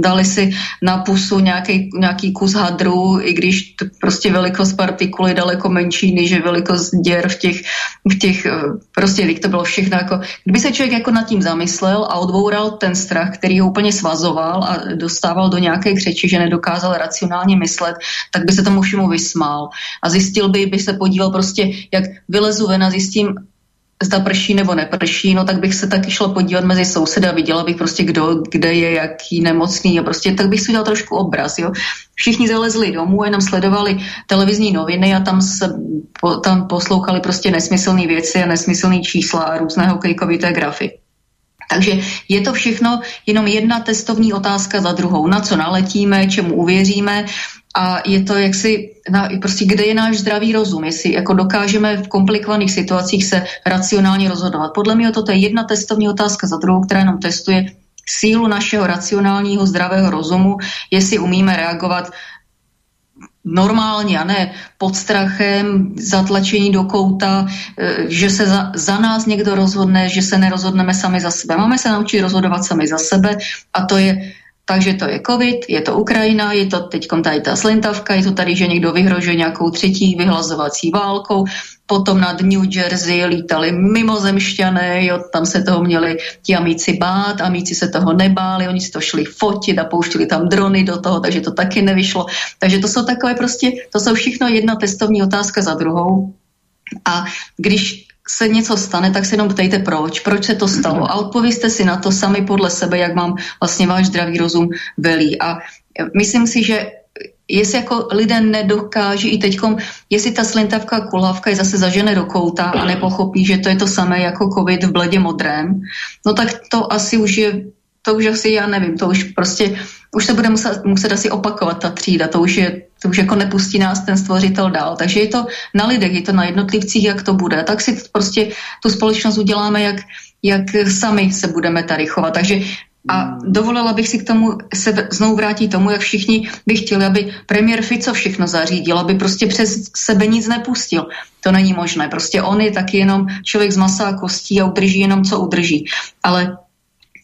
dali si na pusu nějaký, nějaký kus hadru, i když prostě velikost partikuly je daleko menší, než je velikost děr v těch, v těch eh, prostě, to bylo všechno jako, kdyby se člověk jako nad tím zamyslel a odboural ten strach, který ho úplně svazoval a dostával do nějaké křeči, že nedokázal racionálně myslet, tak by se tomu všemu vysmál. A zjistil by, by se podíval prostě, jak vylezu ven a zjistím, zda prší nebo neprší, no tak bych se taky šla podívat mezi sousedy a viděla bych prostě, kdo, kde je, jaký nemocný a prostě tak bych si udělal trošku obraz, jo. Všichni zalezli domů, jenom sledovali televizní noviny a tam se po, tam poslouchali prostě nesmyslné věci a nesmyslné čísla a různé hokejkovité grafy. Takže je to všechno jenom jedna testovní otázka za druhou. Na co naletíme, čemu uvěříme a je to jaksi, na, prostě kde je náš zdravý rozum, jestli jako dokážeme v komplikovaných situacích se racionálně rozhodovat. Podle mě toto je jedna testovní otázka za druhou, která nám testuje sílu našeho racionálního zdravého rozumu, jestli umíme reagovat normálně a ne pod strachem, zatlačení do kouta, e, že se za, za nás někdo rozhodne, že se nerozhodneme sami za sebe. Máme se naučit rozhodovat sami za sebe a to je takže to je covid, je to Ukrajina, je to teď tady ta slintavka, je to tady, že někdo vyhrožuje nějakou třetí vyhlazovací válkou, potom nad New Jersey lítali mimozemšťané, jo, tam se toho měli ti amíci bát, amíci se toho nebáli, oni si to šli fotit a pouštili tam drony do toho, takže to taky nevyšlo. Takže to jsou takové prostě, to jsou všechno jedna testovní otázka za druhou. A když se něco stane, tak se jenom ptejte proč, proč se to stalo a odpověste si na to sami podle sebe, jak vám vlastně váš zdravý rozum velí. A myslím si, že jestli jako lidé nedokáží i teďkom, jestli ta slintavka kulhavka je zase zažené do kouta a nepochopí, že to je to samé jako covid v bledě modrém, no tak to asi už je to už asi já nevím, to už prostě, už se bude muset, muset asi opakovat ta třída, to už je, to už jako nepustí nás ten stvořitel dál. Takže je to na lidech, je to na jednotlivcích, jak to bude. Tak si prostě tu společnost uděláme, jak, jak sami se budeme tady chovat. Takže a dovolila bych si k tomu se znovu vrátit tomu, jak všichni by chtěli, aby premiér Fico všechno zařídil, aby prostě přes sebe nic nepustil. To není možné. Prostě on je taky jenom člověk z masa a kostí a udrží jenom, co udrží. Ale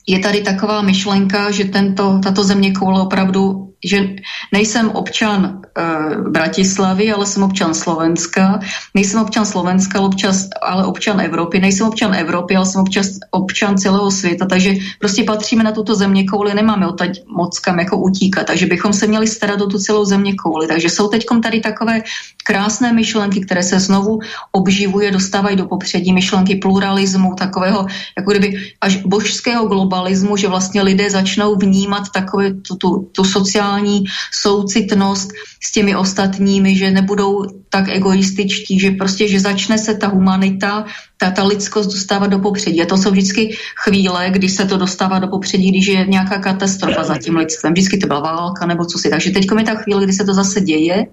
je tady taková myšlenka, že tento, tato země koule opravdu že nejsem občan e, Bratislavy, ale jsem občan Slovenska. Nejsem občan Slovenska, ale občan, ale občan Evropy. Nejsem občan Evropy, ale jsem občan, občan celého světa. Takže prostě patříme na tuto země kouli, nemáme odtaď moc kam jako utíkat. Takže bychom se měli starat o tu celou země kouli. Takže jsou teď tady takové krásné myšlenky, které se znovu obživuje, dostávají do popředí myšlenky pluralismu, takového jako kdyby až božského globalismu, že vlastně lidé začnou vnímat takové tu, tu, tu sociální sociální soucitnost s těmi ostatními, že nebudou tak egoističtí, že prostě, že začne se ta humanita, ta, ta lidskost dostávat do popředí. A to jsou vždycky chvíle, kdy se to dostává do popředí, když je nějaká katastrofa za tím lidstvem. Vždycky to byla válka nebo co si. Takže teď je ta chvíle, kdy se to zase děje.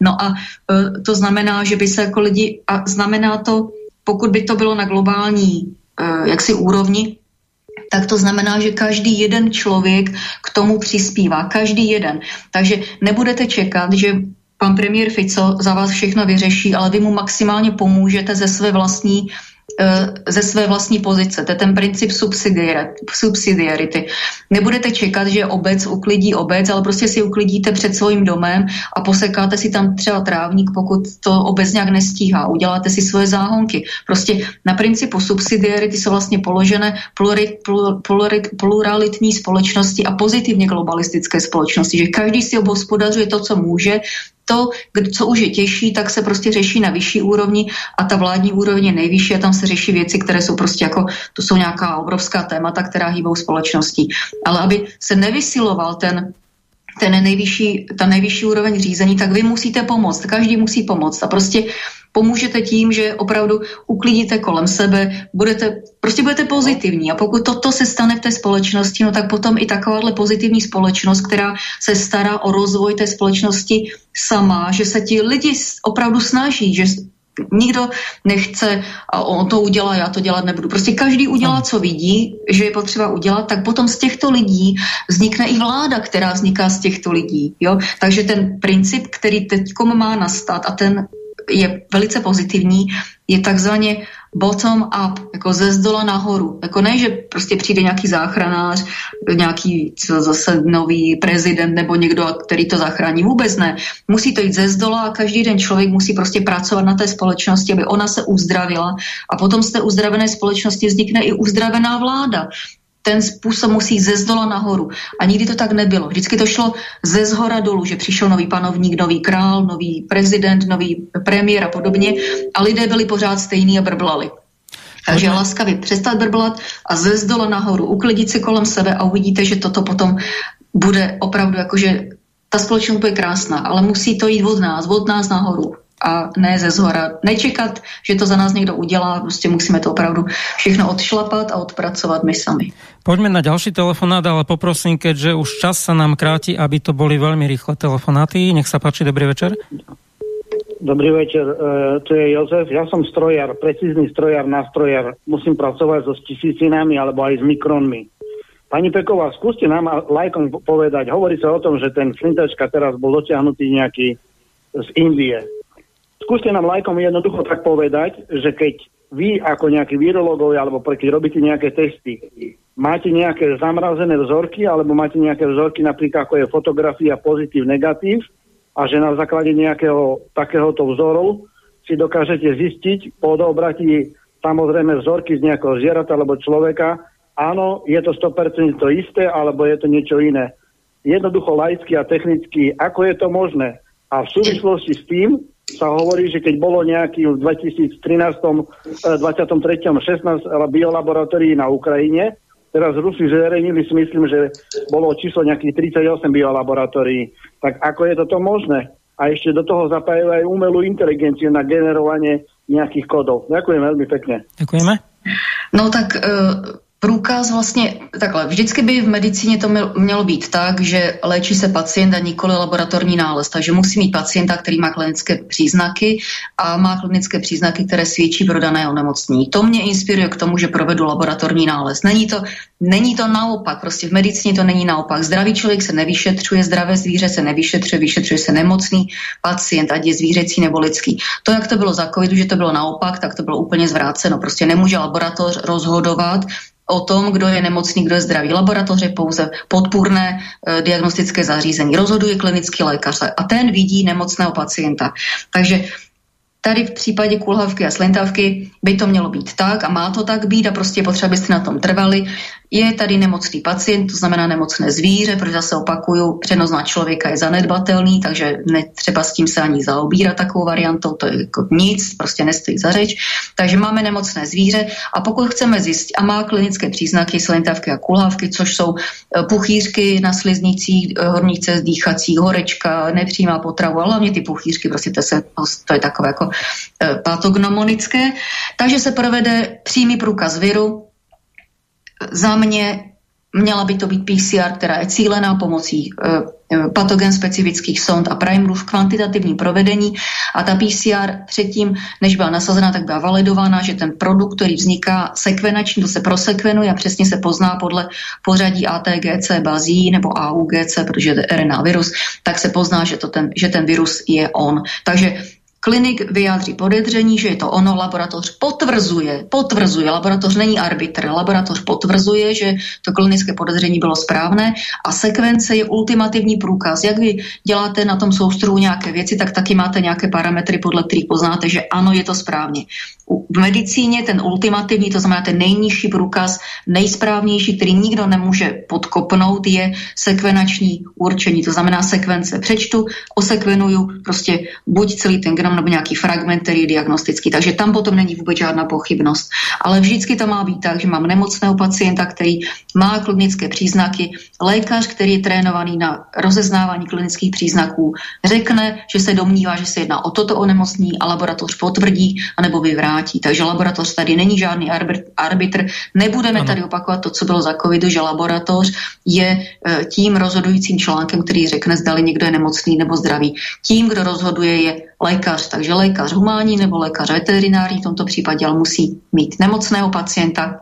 No a e, to znamená, že by se jako lidi, a znamená to, pokud by to bylo na globální e, jaksi úrovni, tak to znamená, že každý jeden člověk k tomu přispívá. Každý jeden. Takže nebudete čekat, že pan premiér Fico za vás všechno vyřeší, ale vy mu maximálně pomůžete ze své vlastní ze své vlastní pozice. To je ten princip subsidiarity. Nebudete čekat, že obec uklidí obec, ale prostě si uklidíte před svým domem a posekáte si tam třeba trávník, pokud to obec nějak nestíhá. Uděláte si svoje záhonky. Prostě na principu subsidiarity jsou vlastně položené plurit, plurit, pluralitní společnosti a pozitivně globalistické společnosti, že každý si obhospodařuje to, co může, to, co už je těžší, tak se prostě řeší na vyšší úrovni a ta vládní úroveň je nejvyšší a tam se řeší věci, které jsou prostě jako, to jsou nějaká obrovská témata, která hýbou společností. Ale aby se nevysiloval ten ten nejvyšší, ta nejvyšší úroveň řízení, tak vy musíte pomoct. Každý musí pomoct. A prostě pomůžete tím, že opravdu uklidíte kolem sebe, budete, prostě budete pozitivní. A pokud toto se stane v té společnosti, no tak potom i takováhle pozitivní společnost, která se stará o rozvoj té společnosti sama, že se ti lidi opravdu snaží, že nikdo nechce a on to udělá, já to dělat nebudu. Prostě každý udělá, co vidí, že je potřeba udělat, tak potom z těchto lidí vznikne i vláda, která vzniká z těchto lidí. Jo? Takže ten princip, který teď má nastat a ten je velice pozitivní, je takzvaně bottom up, jako ze zdola nahoru. Jako ne, že prostě přijde nějaký záchranář, nějaký zase nový prezident nebo někdo, který to zachrání. Vůbec ne. Musí to jít ze zdola a každý den člověk musí prostě pracovat na té společnosti, aby ona se uzdravila a potom z té uzdravené společnosti vznikne i uzdravená vláda ten způsob musí ze zdola nahoru. A nikdy to tak nebylo. Vždycky to šlo ze zhora dolů, že přišel nový panovník, nový král, nový prezident, nový premiér a podobně a lidé byli pořád stejní a brblali. Takže laskavě přestat brblat a ze zdola nahoru uklidit si kolem sebe a uvidíte, že toto potom bude opravdu jakože ta společnost bude krásná, ale musí to jít od nás, od nás nahoru a ne ze zhora. Nečekat, že to za nás někdo udělá, prostě musíme to opravdu všechno odšlapat a odpracovat my sami. Poďme na ďalší telefonát, ale poprosím, keďže už čas sa nám kráti, aby to boli veľmi rýchle telefonáty. Nech sa páči, dobrý večer. Dobrý večer, e, tu je Jozef. Ja som strojar, precízny strojar, nástrojar. Musím pracovať so tisícinami alebo aj s mikronmi. Pani Peková, skúste nám lajkom povedať, hovorí sa o tom, že ten flintačka teraz bol dotiahnutý nejaký z Indie skúste nám lajkom jednoducho tak povedať, že keď vy ako nejakí virológovia alebo keď robíte nejaké testy, máte nejaké zamrazené vzorky alebo máte nejaké vzorky napríklad ako je fotografia pozitív, negatív a že na základe nejakého takéhoto vzoru si dokážete zistiť po odobratí samozrejme vzorky z nejakého zvierata alebo človeka, áno, je to 100% to isté, alebo je to niečo iné. Jednoducho laicky a technicky, ako je to možné? A v súvislosti s tým sa hovorí, že keď bolo nejaký v 2013, 23. 16 biolaboratórií na Ukrajine, teraz Rusi zverejnili si myslím, že bolo číslo nejakých 38 biolaboratórií. Tak ako je toto možné? A ešte do toho zapájajú aj umelú inteligenciu na generovanie nejakých kodov. Ďakujem veľmi pekne. Ďakujeme. No tak uh průkaz vlastně takhle. Vždycky by v medicíně to mělo být tak, že léčí se pacient a nikoli laboratorní nález. Takže musí mít pacienta, který má klinické příznaky a má klinické příznaky, které svědčí pro dané onemocnění. To mě inspiruje k tomu, že provedu laboratorní nález. Není to, není to naopak, prostě v medicíně to není naopak. Zdravý člověk se nevyšetřuje, zdravé zvíře se nevyšetřuje, vyšetřuje se nemocný pacient, ať je zvířecí nebo lidský. To, jak to bylo za covidu, že to bylo naopak, tak to bylo úplně zvráceno. Prostě nemůže laboratoř rozhodovat o tom, kdo je nemocný, kdo je zdravý. Laboratoře pouze podpůrné e, diagnostické zařízení. Rozhoduje klinický lékař a ten vidí nemocného pacienta. Takže Tady v případě kulhavky a slintavky by to mělo být tak a má to tak být a prostě potřeba byste na tom trvali, je tady nemocný pacient, to znamená nemocné zvíře, protože zase opakuju, přenos na člověka je zanedbatelný, takže netřeba s tím se ani zaobírat takovou variantou, to je jako nic, prostě nestojí za řeč. Takže máme nemocné zvíře a pokud chceme zjistit, a má klinické příznaky slintavky a kulhavky, což jsou e, puchýřky na sliznicích, e, horních cest dýchacích, horečka, nepřímá potravu, ale hlavně ty puchýřky, prostě to, se, to je takové jako patognomonické. Takže se provede přímý průkaz viru, za mě měla by to být PCR, která je cílená pomocí e, patogen specifických sond a primerů v kvantitativním provedení a ta PCR předtím, než byla nasazena, tak byla validována, že ten produkt, který vzniká sekvenačně, to se prosekvenuje a přesně se pozná podle pořadí ATGC bazí nebo AUGC, protože je RNA virus, tak se pozná, že, to ten, že ten virus je on. Takže Klinik vyjádří podezření, že je to ono, laboratoř potvrzuje, potvrzuje, laboratoř není arbitr, laboratoř potvrzuje, že to klinické podezření bylo správné a sekvence je ultimativní průkaz. Jak vy děláte na tom soustruhu nějaké věci, tak taky máte nějaké parametry, podle kterých poznáte, že ano, je to správně. V medicíně ten ultimativní, to znamená ten nejnižší průkaz, nejsprávnější, který nikdo nemůže podkopnout, je sekvenační určení, to znamená sekvence. Přečtu, osekvenuju prostě buď celý ten genom nebo nějaký fragment, který je diagnostický. Takže tam potom není vůbec žádná pochybnost. Ale vždycky to má být tak, že mám nemocného pacienta, který má klinické příznaky. Lékař, který je trénovaný na rozeznávání klinických příznaků, řekne, že se domnívá, že se jedná o toto onemocnění a laboratoř potvrdí anebo vyvrátí. Takže laboratoř tady není žádný arbitr. Nebudeme ano. tady opakovat to, co bylo za covidu, že laboratoř je e, tím rozhodujícím článkem, který řekne, zdali někdo je nemocný nebo zdravý. Tím, kdo rozhoduje, je lékař, takže lékař humánní nebo lékař veterinární v tomto případě, ale musí mít nemocného pacienta,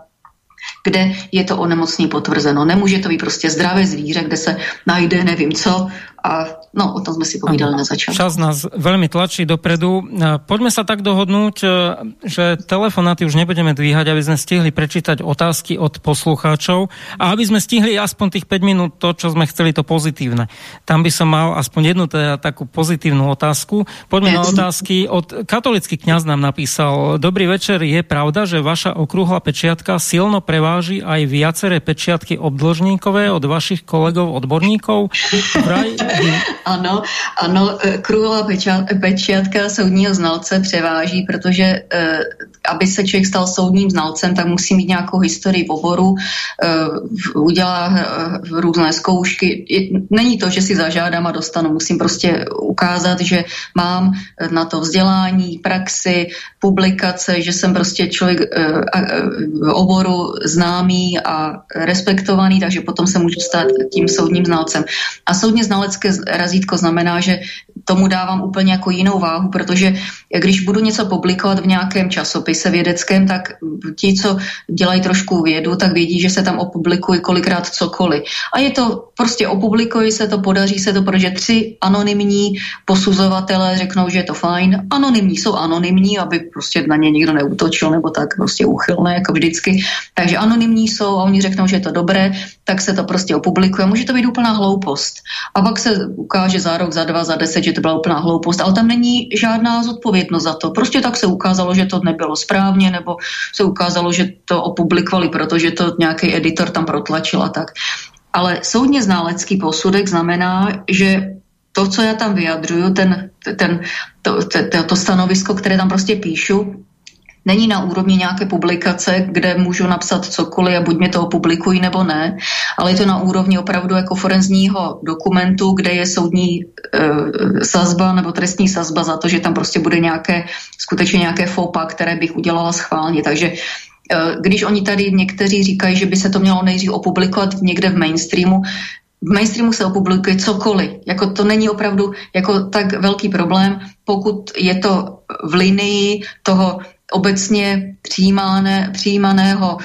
kde je to onemocnění potvrzeno. Nemůže to být prostě zdravé zvíře, kde se najde nevím co a No, o tom sme si povídali ano. na začiatku. Čas nás veľmi tlačí dopredu. Poďme sa tak dohodnúť, e, že telefonáty už nebudeme dvíhať, aby sme stihli prečítať otázky od poslucháčov a aby sme stihli aspoň tých 5 minút to, čo sme chceli, to pozitívne. Tam by som mal aspoň jednu teda takú pozitívnu otázku. Poďme na otázky. Od katolický kňaz nám napísal, dobrý večer, je pravda, že vaša okrúhla pečiatka silno preváži aj viaceré pečiatky obdlžníkové od vašich kolegov odborníkov? Vraj, ano, ano, e, kruhová pečiatka soudního znalce převáží, protože eh, aby se člověk stal soudním znalcem, tak musí mít nějakou historii v oboru, eh, udělá eh, různé zkoušky. Není to, že si zažádám a dostanu, musím prostě ukázat, že mám na to vzdělání, praxi, publikace, že jsem prostě člověk v oboru známý a respektovaný, takže potom se můžu stát tím soudním znalcem. A soudně znalecké razítko znamená, že tomu dávám úplně jako jinou váhu, protože když budu něco publikovat v nějakém časopise vědeckém, tak ti, co dělají trošku vědu, tak vědí, že se tam opublikují kolikrát cokoliv. A je to prostě opublikují se to, podaří se to, protože tři anonymní posuzovatele řeknou, že je to fajn. Anonymní jsou anonymní, aby prostě na ně nikdo neútočil nebo tak prostě uchylné, jako vždycky. Takže anonymní jsou a oni řeknou, že je to dobré, tak se to prostě opublikuje. Může to být úplná hloupost. A pak se ukáže za rok, za dva, za deset, že to byla úplná hloupost, ale tam není žádná zodpovědnost za to. Prostě tak se ukázalo, že to nebylo správně, nebo se ukázalo, že to opublikovali, protože to nějaký editor tam protlačil a tak. Ale soudně ználecký posudek znamená, že to, co já tam vyjadřuju, ten, ten, to, to, to stanovisko, které tam prostě píšu, není na úrovni nějaké publikace, kde můžu napsat cokoliv a buď mě to opublikují nebo ne, ale je to na úrovni opravdu jako forenzního dokumentu, kde je soudní e, sazba nebo trestní sazba za to, že tam prostě bude nějaké, skutečně nějaké fopa, které bych udělala schválně. Takže když oni tady někteří říkají, že by se to mělo nejdřív opublikovat někde v mainstreamu, v mainstreamu se opublikuje cokoliv. Jako to není opravdu jako tak velký problém, pokud je to v linii toho obecně přijímané, přijímaného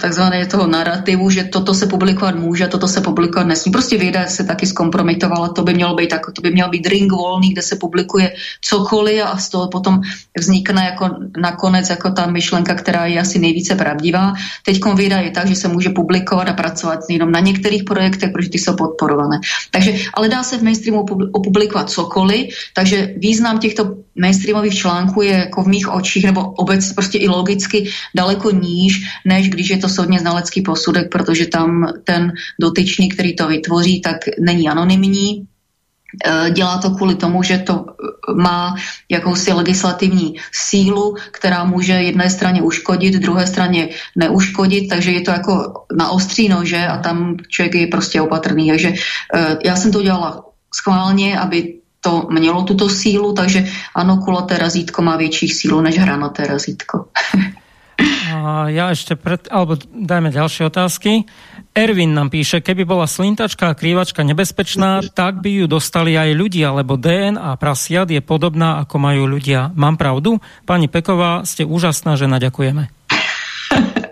takzvané toho narrativu, že toto se publikovat může, toto se publikovat nesmí. Prostě věda se taky zkompromitovala, to by mělo být tak, to by měl být ring volný, kde se publikuje cokoliv a z toho potom vznikne jako nakonec jako ta myšlenka, která je asi nejvíce pravdivá. Teď věda je tak, že se může publikovat a pracovat jenom na některých projektech, protože ty jsou podporované. Takže, ale dá se v mainstreamu opublikovat cokoliv, takže význam těchto mainstreamových článků je jako v mých očích nebo obecně prostě i logicky daleko níž, než když je to soudně znalecký posudek, protože tam ten dotyčný, který to vytvoří, tak není anonymní, e, Dělá to kvůli tomu, že to má jakousi legislativní sílu, která může jedné straně uškodit, druhé straně neuškodit, takže je to jako na ostří nože a tam člověk je prostě opatrný. Takže e, já jsem to udělala schválně, aby to mělo tuto sílu, takže ano, kulaté razítko má větší sílu než hranaté razítko. A ja ešte pred, alebo dajme ďalšie otázky. Ervin nám píše, keby bola slintačka a krývačka nebezpečná, tak by ju dostali aj ľudia, lebo DNA prasiat je podobná, ako majú ľudia. Mám pravdu? Pani Peková, ste úžasná žena, ďakujeme.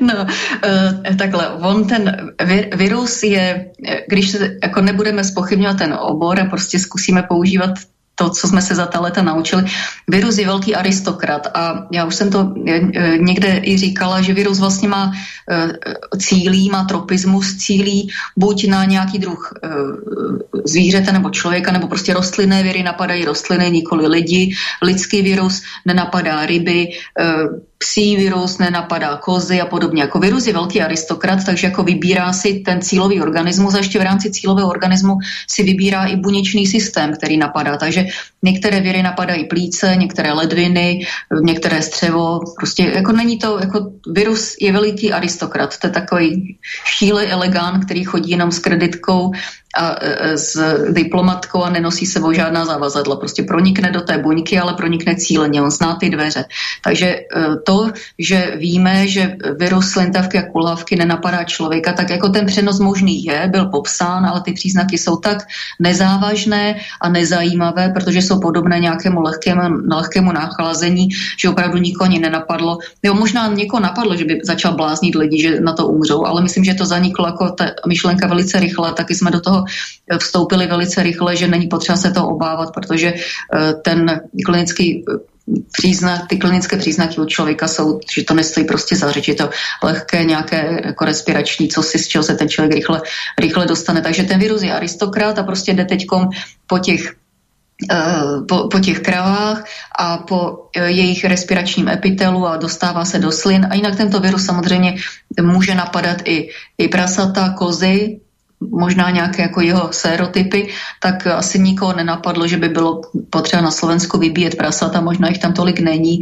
No, uh, takhle, on ten vir, virus je, když se jako nebudeme spochybňovat ten obor a prostě zkusíme používat to, co jsme se za ta leta naučili. Virus je velký aristokrat a já už jsem to eh, eh, někde i říkala, že virus vlastně má eh, cílí, má tropismus, cílí buď na nějaký druh zvířete nebo člověka, nebo prostě rostlinné viry napadají rostliny, nikoli lidi. Lidský virus nenapadá ryby, psí virus nenapadá kozy a podobně. Jako virus je velký aristokrat, takže jako vybírá si ten cílový organismus a ještě v rámci cílového organismu si vybírá i buněčný systém, který napadá. Takže některé viry napadají plíce, některé ledviny, některé střevo. Prostě jako není to, jako virus je veliký aristokrat. To je takový šíle elegán, který chodí jenom s kreditkou a e, s diplomatkou a nenosí sebou žádná závazadla. Prostě pronikne do té buňky, ale pronikne cíleně, on zná ty dveře. Takže e, to, že víme, že virus lintavky a kulhavky nenapadá člověka, tak jako ten přenos možný je, byl popsán, ale ty příznaky jsou tak nezávažné a nezajímavé, protože jsou podobné nějakému lehkému, lehkému nachlazení, že opravdu nikoho ani nenapadlo. Jo, možná někoho napadlo, že by začal bláznit lidi, že na to umřou, ale myslím, že to zaniklo jako ta myšlenka velice rychle, taky jsme do toho vstoupili velice rychle, že není potřeba se to obávat, protože eh, ten klinický eh, příznak, ty klinické příznaky u člověka jsou, že to nestojí prostě za řeč, je to lehké nějaké jako respirační, co si z čeho se ten člověk rychle, rychle dostane. Takže ten virus je aristokrat a prostě jde teďkom po těch eh, po, po těch kravách a po jejich respiračním epitelu a dostává se do slin. A jinak tento virus samozřejmě může napadat i, i prasata, kozy, možná nějaké jako jeho sérotypy, tak asi nikoho nenapadlo, že by bylo potřeba na Slovensku vybíjet prasata, možná jich tam tolik není.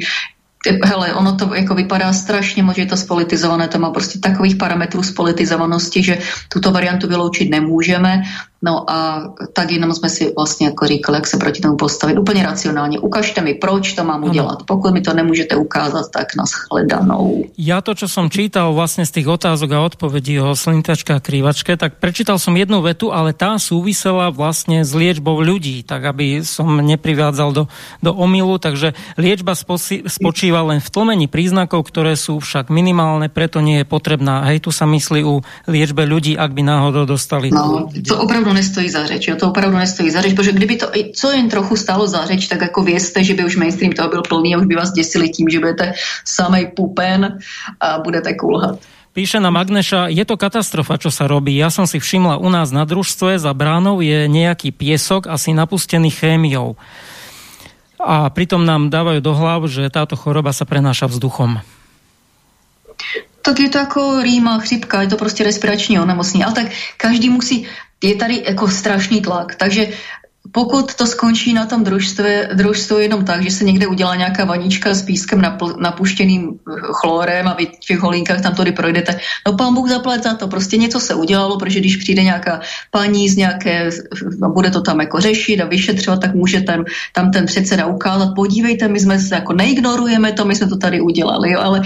Hele, ono to jako vypadá strašně moc, že je to spolitizované, to má prostě takových parametrů spolitizovanosti, že tuto variantu vyloučit nemůžeme. No a tak jenom jsme si vlastně jako říkali, jak se proti tomu postavit. Úplně racionálně. Ukažte mi, proč to mám udělat. Pokud mi to nemůžete ukázat, tak na shledanou. Já to, co jsem čítal vlastně z těch otázok a odpovědí o slintačke a krývačke, tak prečítal jsem jednu vetu, ale tá súvisela vlastně s liečbou ľudí, tak aby som neprivádzal do, do omilu. Takže liečba spočíva len v tlmení príznakov, ktoré sú však minimálne, preto nie je potrebná. Hej, tu sa myslí u liečbe ľudí, ak by náhodou dostali. No, to opravdu nestojí za řeč. Jo? To opravdu nestojí za řeč, protože kdyby to co jen trochu stalo za řeč, tak jako vězte, že by už mainstream toho byl plný a už by vás děsili tím, že budete samej pupen a budete kulhat. Píše nám Agneša, je to katastrofa, čo sa robí. Ja som si všimla u nás na družstve za bránou je nejaký piesok asi napustený chémiou. A pritom nám dávajú do hlav, že táto choroba sa prenáša vzduchom. Tak je to jako rýma, chřipka, je to prostě respirační onemocnění. Ale tak každý musí, je tady jako strašný tlak, takže pokud to skončí na tom družstve, družstvu jenom tak, že se někde udělá nějaká vanička s pískem napl, napuštěným chlorem a vy v těch holínkách tam tady projdete, no pán Bůh zaplat za to, prostě něco se udělalo, protože když přijde nějaká paní z nějaké, a bude to tam jako řešit a vyšetřovat, tak může ten, tam ten předseda ukázat, podívejte, my jsme se jako neignorujeme to, my jsme to tady udělali, jo, ale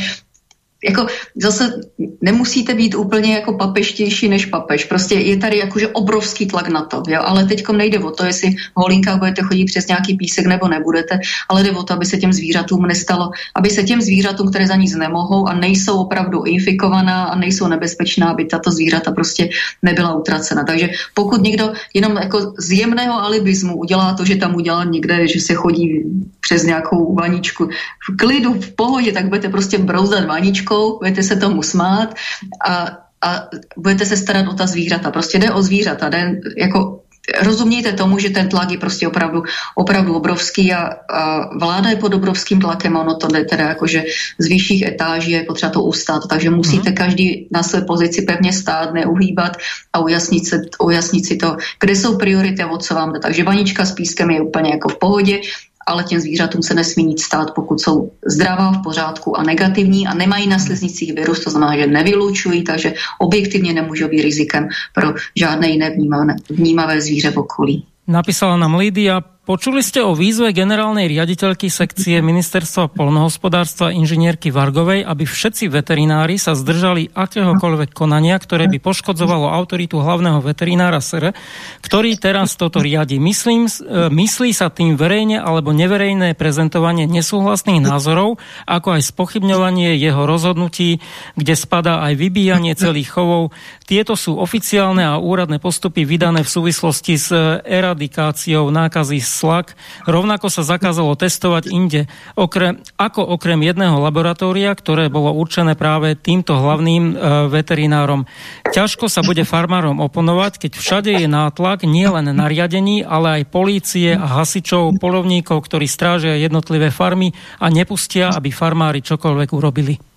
jako zase nemusíte být úplně jako papeštější než papež. Prostě je tady jakože obrovský tlak na to, jo? ale teď nejde o to, jestli v holinkách budete chodit přes nějaký písek nebo nebudete, ale jde o to, aby se těm zvířatům nestalo, aby se těm zvířatům, které za nic nemohou a nejsou opravdu infikovaná a nejsou nebezpečná, aby tato zvířata prostě nebyla utracena. Takže pokud někdo jenom jako z jemného alibismu udělá to, že tam udělá někde, že se chodí přes nějakou vaničku v klidu, v pohodě, tak budete prostě brouzdat vaničkou budete se tomu smát a, a budete se starat o ta zvířata. Prostě jde o zvířata, jde jako rozumějte tomu, že ten tlak je prostě opravdu, opravdu obrovský a, a vláda je pod obrovským tlakem ono to jde teda jakože z vyšších etáží je potřeba to ustát, takže musíte mm. každý na své pozici pevně stát, neuhýbat a ujasnit, se, ujasnit si to, kde jsou priority a o co vám jde. Takže vanička s pískem je úplně jako v pohodě, ale těm zvířatům se nesmí nic stát, pokud jsou zdravá, v pořádku a negativní a nemají na sliznicích virus, to znamená, že nevylučují, takže objektivně nemůžou být rizikem pro žádné jiné vnímavé, vnímavé zvíře v okolí. Napísala nám Lídia, Počuli ste o výzve generálnej riaditeľky sekcie Ministerstva polnohospodárstva inžinierky Vargovej, aby všetci veterinári sa zdržali akéhokoľvek konania, ktoré by poškodzovalo autoritu hlavného veterinára SR, ktorý teraz toto riadi. Myslím, e, myslí sa tým verejne alebo neverejné prezentovanie nesúhlasných názorov, ako aj spochybňovanie jeho rozhodnutí, kde spadá aj vybíjanie celých chovov. Tieto sú oficiálne a úradné postupy vydané v súvislosti s eradikáciou nákazy slak. Rovnako sa zakázalo testovať inde. Okrem, ako okrem jedného laboratória, ktoré bolo určené práve týmto hlavným e, veterinárom. Ťažko sa bude farmárom oponovať, keď všade je nátlak nielen nariadení, ale aj polície a hasičov, polovníkov, ktorí strážia jednotlivé farmy a nepustia, aby farmári čokoľvek urobili.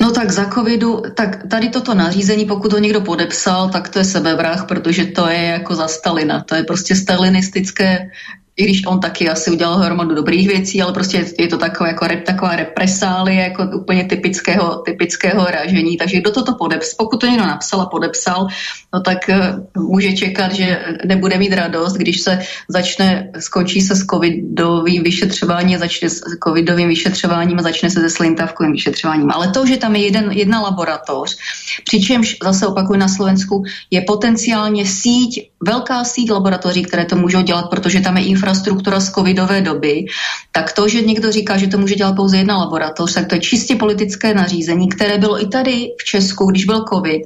No tak za covidu, tak tady toto nařízení, pokud ho někdo podepsal, tak to je sebevrah, protože to je jako za Stalina. To je prostě stalinistické i když on taky asi udělal hromadu dobrých věcí, ale prostě je to takové, jako taková represálie, jako úplně typického, typického ražení. Takže kdo toto podepsal, pokud to někdo napsal a podepsal, no tak uh, může čekat, že nebude mít radost, když se začne, skončí se s covidovým vyšetřováním, začne s covidovým vyšetřováním a začne se se slintavkovým vyšetřováním. Ale to, že tam je jeden, jedna laboratoř, přičemž zase opakuju na Slovensku, je potenciálně síť, velká síť laboratoří, které to můžou dělat, protože tam je infrastruktura z covidové doby, tak to, že někdo říká, že to může dělat pouze jedna laboratoř, tak to je čistě politické nařízení, které bylo i tady v Česku, když byl covid.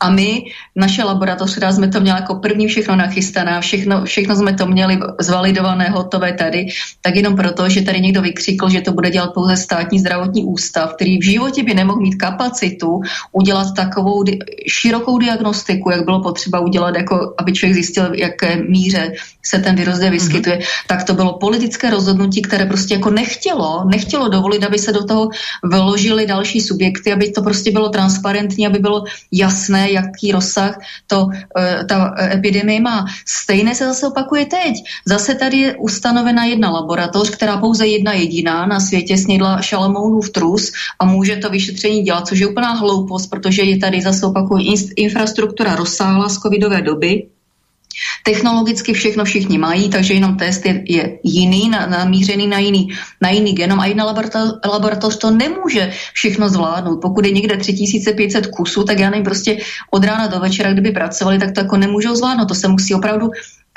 A my, naše laboratoř, která jsme to měli jako první všechno nachystané, všechno, všechno jsme to měli zvalidované, hotové tady, tak jenom proto, že tady někdo vykřikl, že to bude dělat pouze státní zdravotní ústav, který v životě by nemohl mít kapacitu udělat takovou di- širokou diagnostiku, jak bylo potřeba udělat, jako aby člověk zjistil, jaké míře se ten virus zde vyskytuje, mm-hmm. tak to bylo politické rozhodnutí, které prostě jako nechtělo, nechtělo dovolit, aby se do toho vložili další subjekty, aby to prostě bylo transparentní, aby bylo jasné, jaký rozsah to, eh, ta epidemie má. Stejné se zase opakuje teď. Zase tady je ustanovena jedna laboratoř, která pouze jedna jediná na světě snědla šalamounův trus a může to vyšetření dělat, což je úplná hloupost, protože je tady zase opakuju infrastruktura rozsáhla z covidové doby, Technologicky všechno všichni mají, takže jenom test je, je jiný, namířený na jiný, na jiný genom a jedna laboratoř, laboratoř to nemůže všechno zvládnout. Pokud je někde 3500 kusů, tak já nevím, prostě od rána do večera, kdyby pracovali, tak to jako nemůžou zvládnout. To se musí opravdu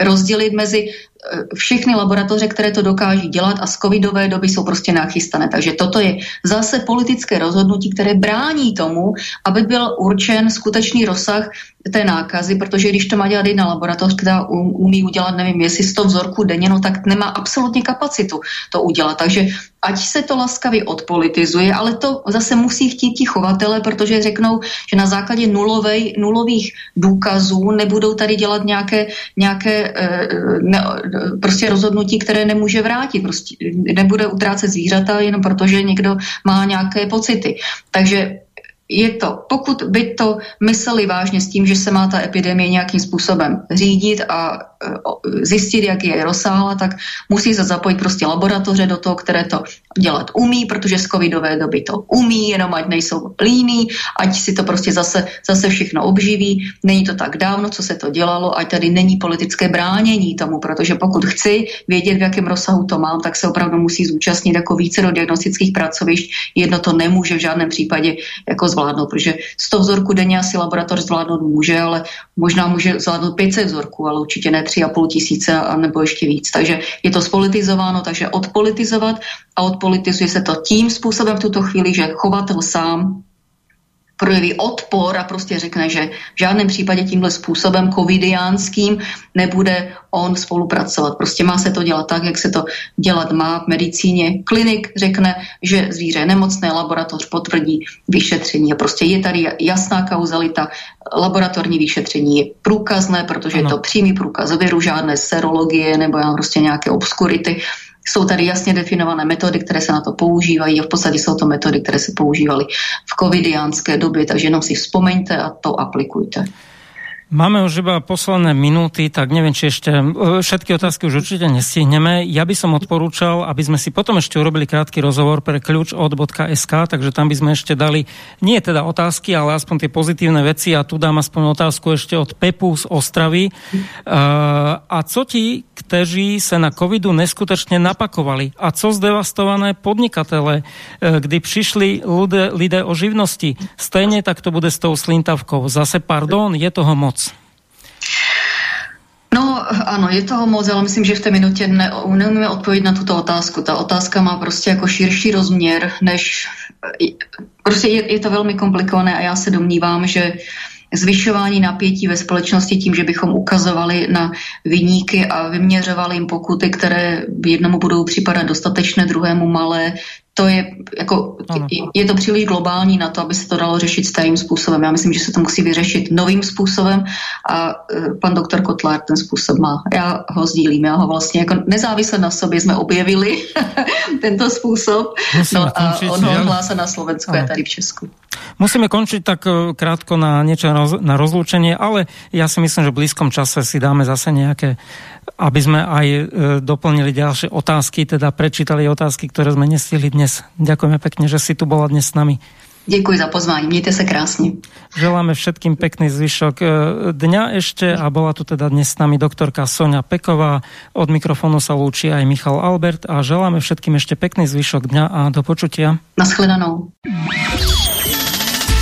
rozdělit mezi eh, všechny laboratoře, které to dokáží dělat a z covidové doby jsou prostě nachystané. Takže toto je zase politické rozhodnutí, které brání tomu, aby byl určen skutečný rozsah té nákazy, protože když to má dělat jedna laboratoř, která umí udělat, nevím, jestli 100 vzorků denně, no tak nemá absolutně kapacitu to udělat. Takže ať se to laskavě odpolitizuje, ale to zase musí chtít ti chovatele, protože řeknou, že na základě nulovej, nulových důkazů nebudou tady dělat nějaké, nějaké eh, ne, prostě rozhodnutí, které nemůže vrátit. Prostě nebude utrácet zvířata jenom protože někdo má nějaké pocity. Takže je to, pokud by to mysleli vážně s tím, že se má ta epidemie nějakým způsobem řídit a zjistit, jak je rozsáhla, tak musí se zapojit prostě laboratoře do toho, které to dělat umí, protože z covidové doby to umí, jenom ať nejsou líní, ať si to prostě zase, zase všechno obživí. Není to tak dávno, co se to dělalo, ať tady není politické bránění tomu, protože pokud chci vědět, v jakém rozsahu to mám, tak se opravdu musí zúčastnit jako více do diagnostických pracovišť. Jedno to nemůže v žádném případě jako zvládnout, protože 100 vzorků denně asi laboratoř zvládnout může, ale možná může zvládnout 500 vzorků, ale určitě ne 3,5 tisíce nebo ještě víc. Takže je to spolitizováno, takže odpolitizovat a odpolitizuje se to tím způsobem v tuto chvíli, že chovatel sám projeví odpor a prostě řekne, že v žádném případě tímhle způsobem covidiánským nebude on spolupracovat. Prostě má se to dělat tak, jak se to dělat má v medicíně. Klinik řekne, že zvíře je nemocné, laboratoř potvrdí vyšetření. A prostě je tady jasná kauzalita. Laboratorní vyšetření je průkazné, protože ano. je to přímý průkaz viru, žádné serologie nebo prostě nějaké obskurity. Jsou tady jasně definované metody, které se na to používají a v podstatě jsou to metody, které se používaly v covidiánské době, takže jenom si vzpomeňte a to aplikujte. Máme už iba posledné minúty, tak neviem, či ešte e, všetky otázky už určite nestihneme. Ja by som odporúčal, aby sme si potom ešte urobili krátky rozhovor pre kľúč od .sk, takže tam by sme ešte dali nie teda otázky, ale aspoň tie pozitívne veci a tu dám aspoň otázku ešte od Pepu z Ostravy. E, a co ti, kteří se na covidu neskutečne napakovali? A co zdevastované podnikatele, e, kdy přišli lidé o živnosti? Stejně tak to bude s tou slintavkou. Zase pardon, je toho moc. No ano, je toho moc, ale myslím, že v té minutě ne, neumíme odpovědět na tuto otázku. Ta otázka má prostě jako širší rozměr, než... Prostě je, je to velmi komplikované a já se domnívám, že zvyšování napětí ve společnosti tím, že bychom ukazovali na vyníky a vyměřovali jim pokuty, které jednomu budou připadat dostatečné, druhému malé, to je, jako, je to příliš globální na to, aby se to dalo řešit starým způsobem. Já myslím, že se to musí vyřešit novým způsobem a uh, pan doktor Kotlár ten způsob má. Já ho sdílím, já ho vlastně jako nezávisle na sobě jsme objevili tento způsob no a on ho hlása na Slovensku a tady v Česku. Musíme končiť tak e, krátko na niečo na rozlúčenie, ale ja si myslím, že v blízkom čase si dáme zase nejaké aby sme aj e, doplnili ďalšie otázky, teda prečítali otázky, ktoré sme nestihli dnes. Ďakujeme pekne, že si tu bola dnes s nami. Děkuji za pozvání, mějte se krásně. Želáme všetkým pekný zvyšok e, dňa ešte a bola tu teda dnes s nami doktorka Sonia Peková. Od mikrofonu sa lúči aj Michal Albert a želáme všetkým ešte pekný zvyšok dňa a do počutia. Naschledanou.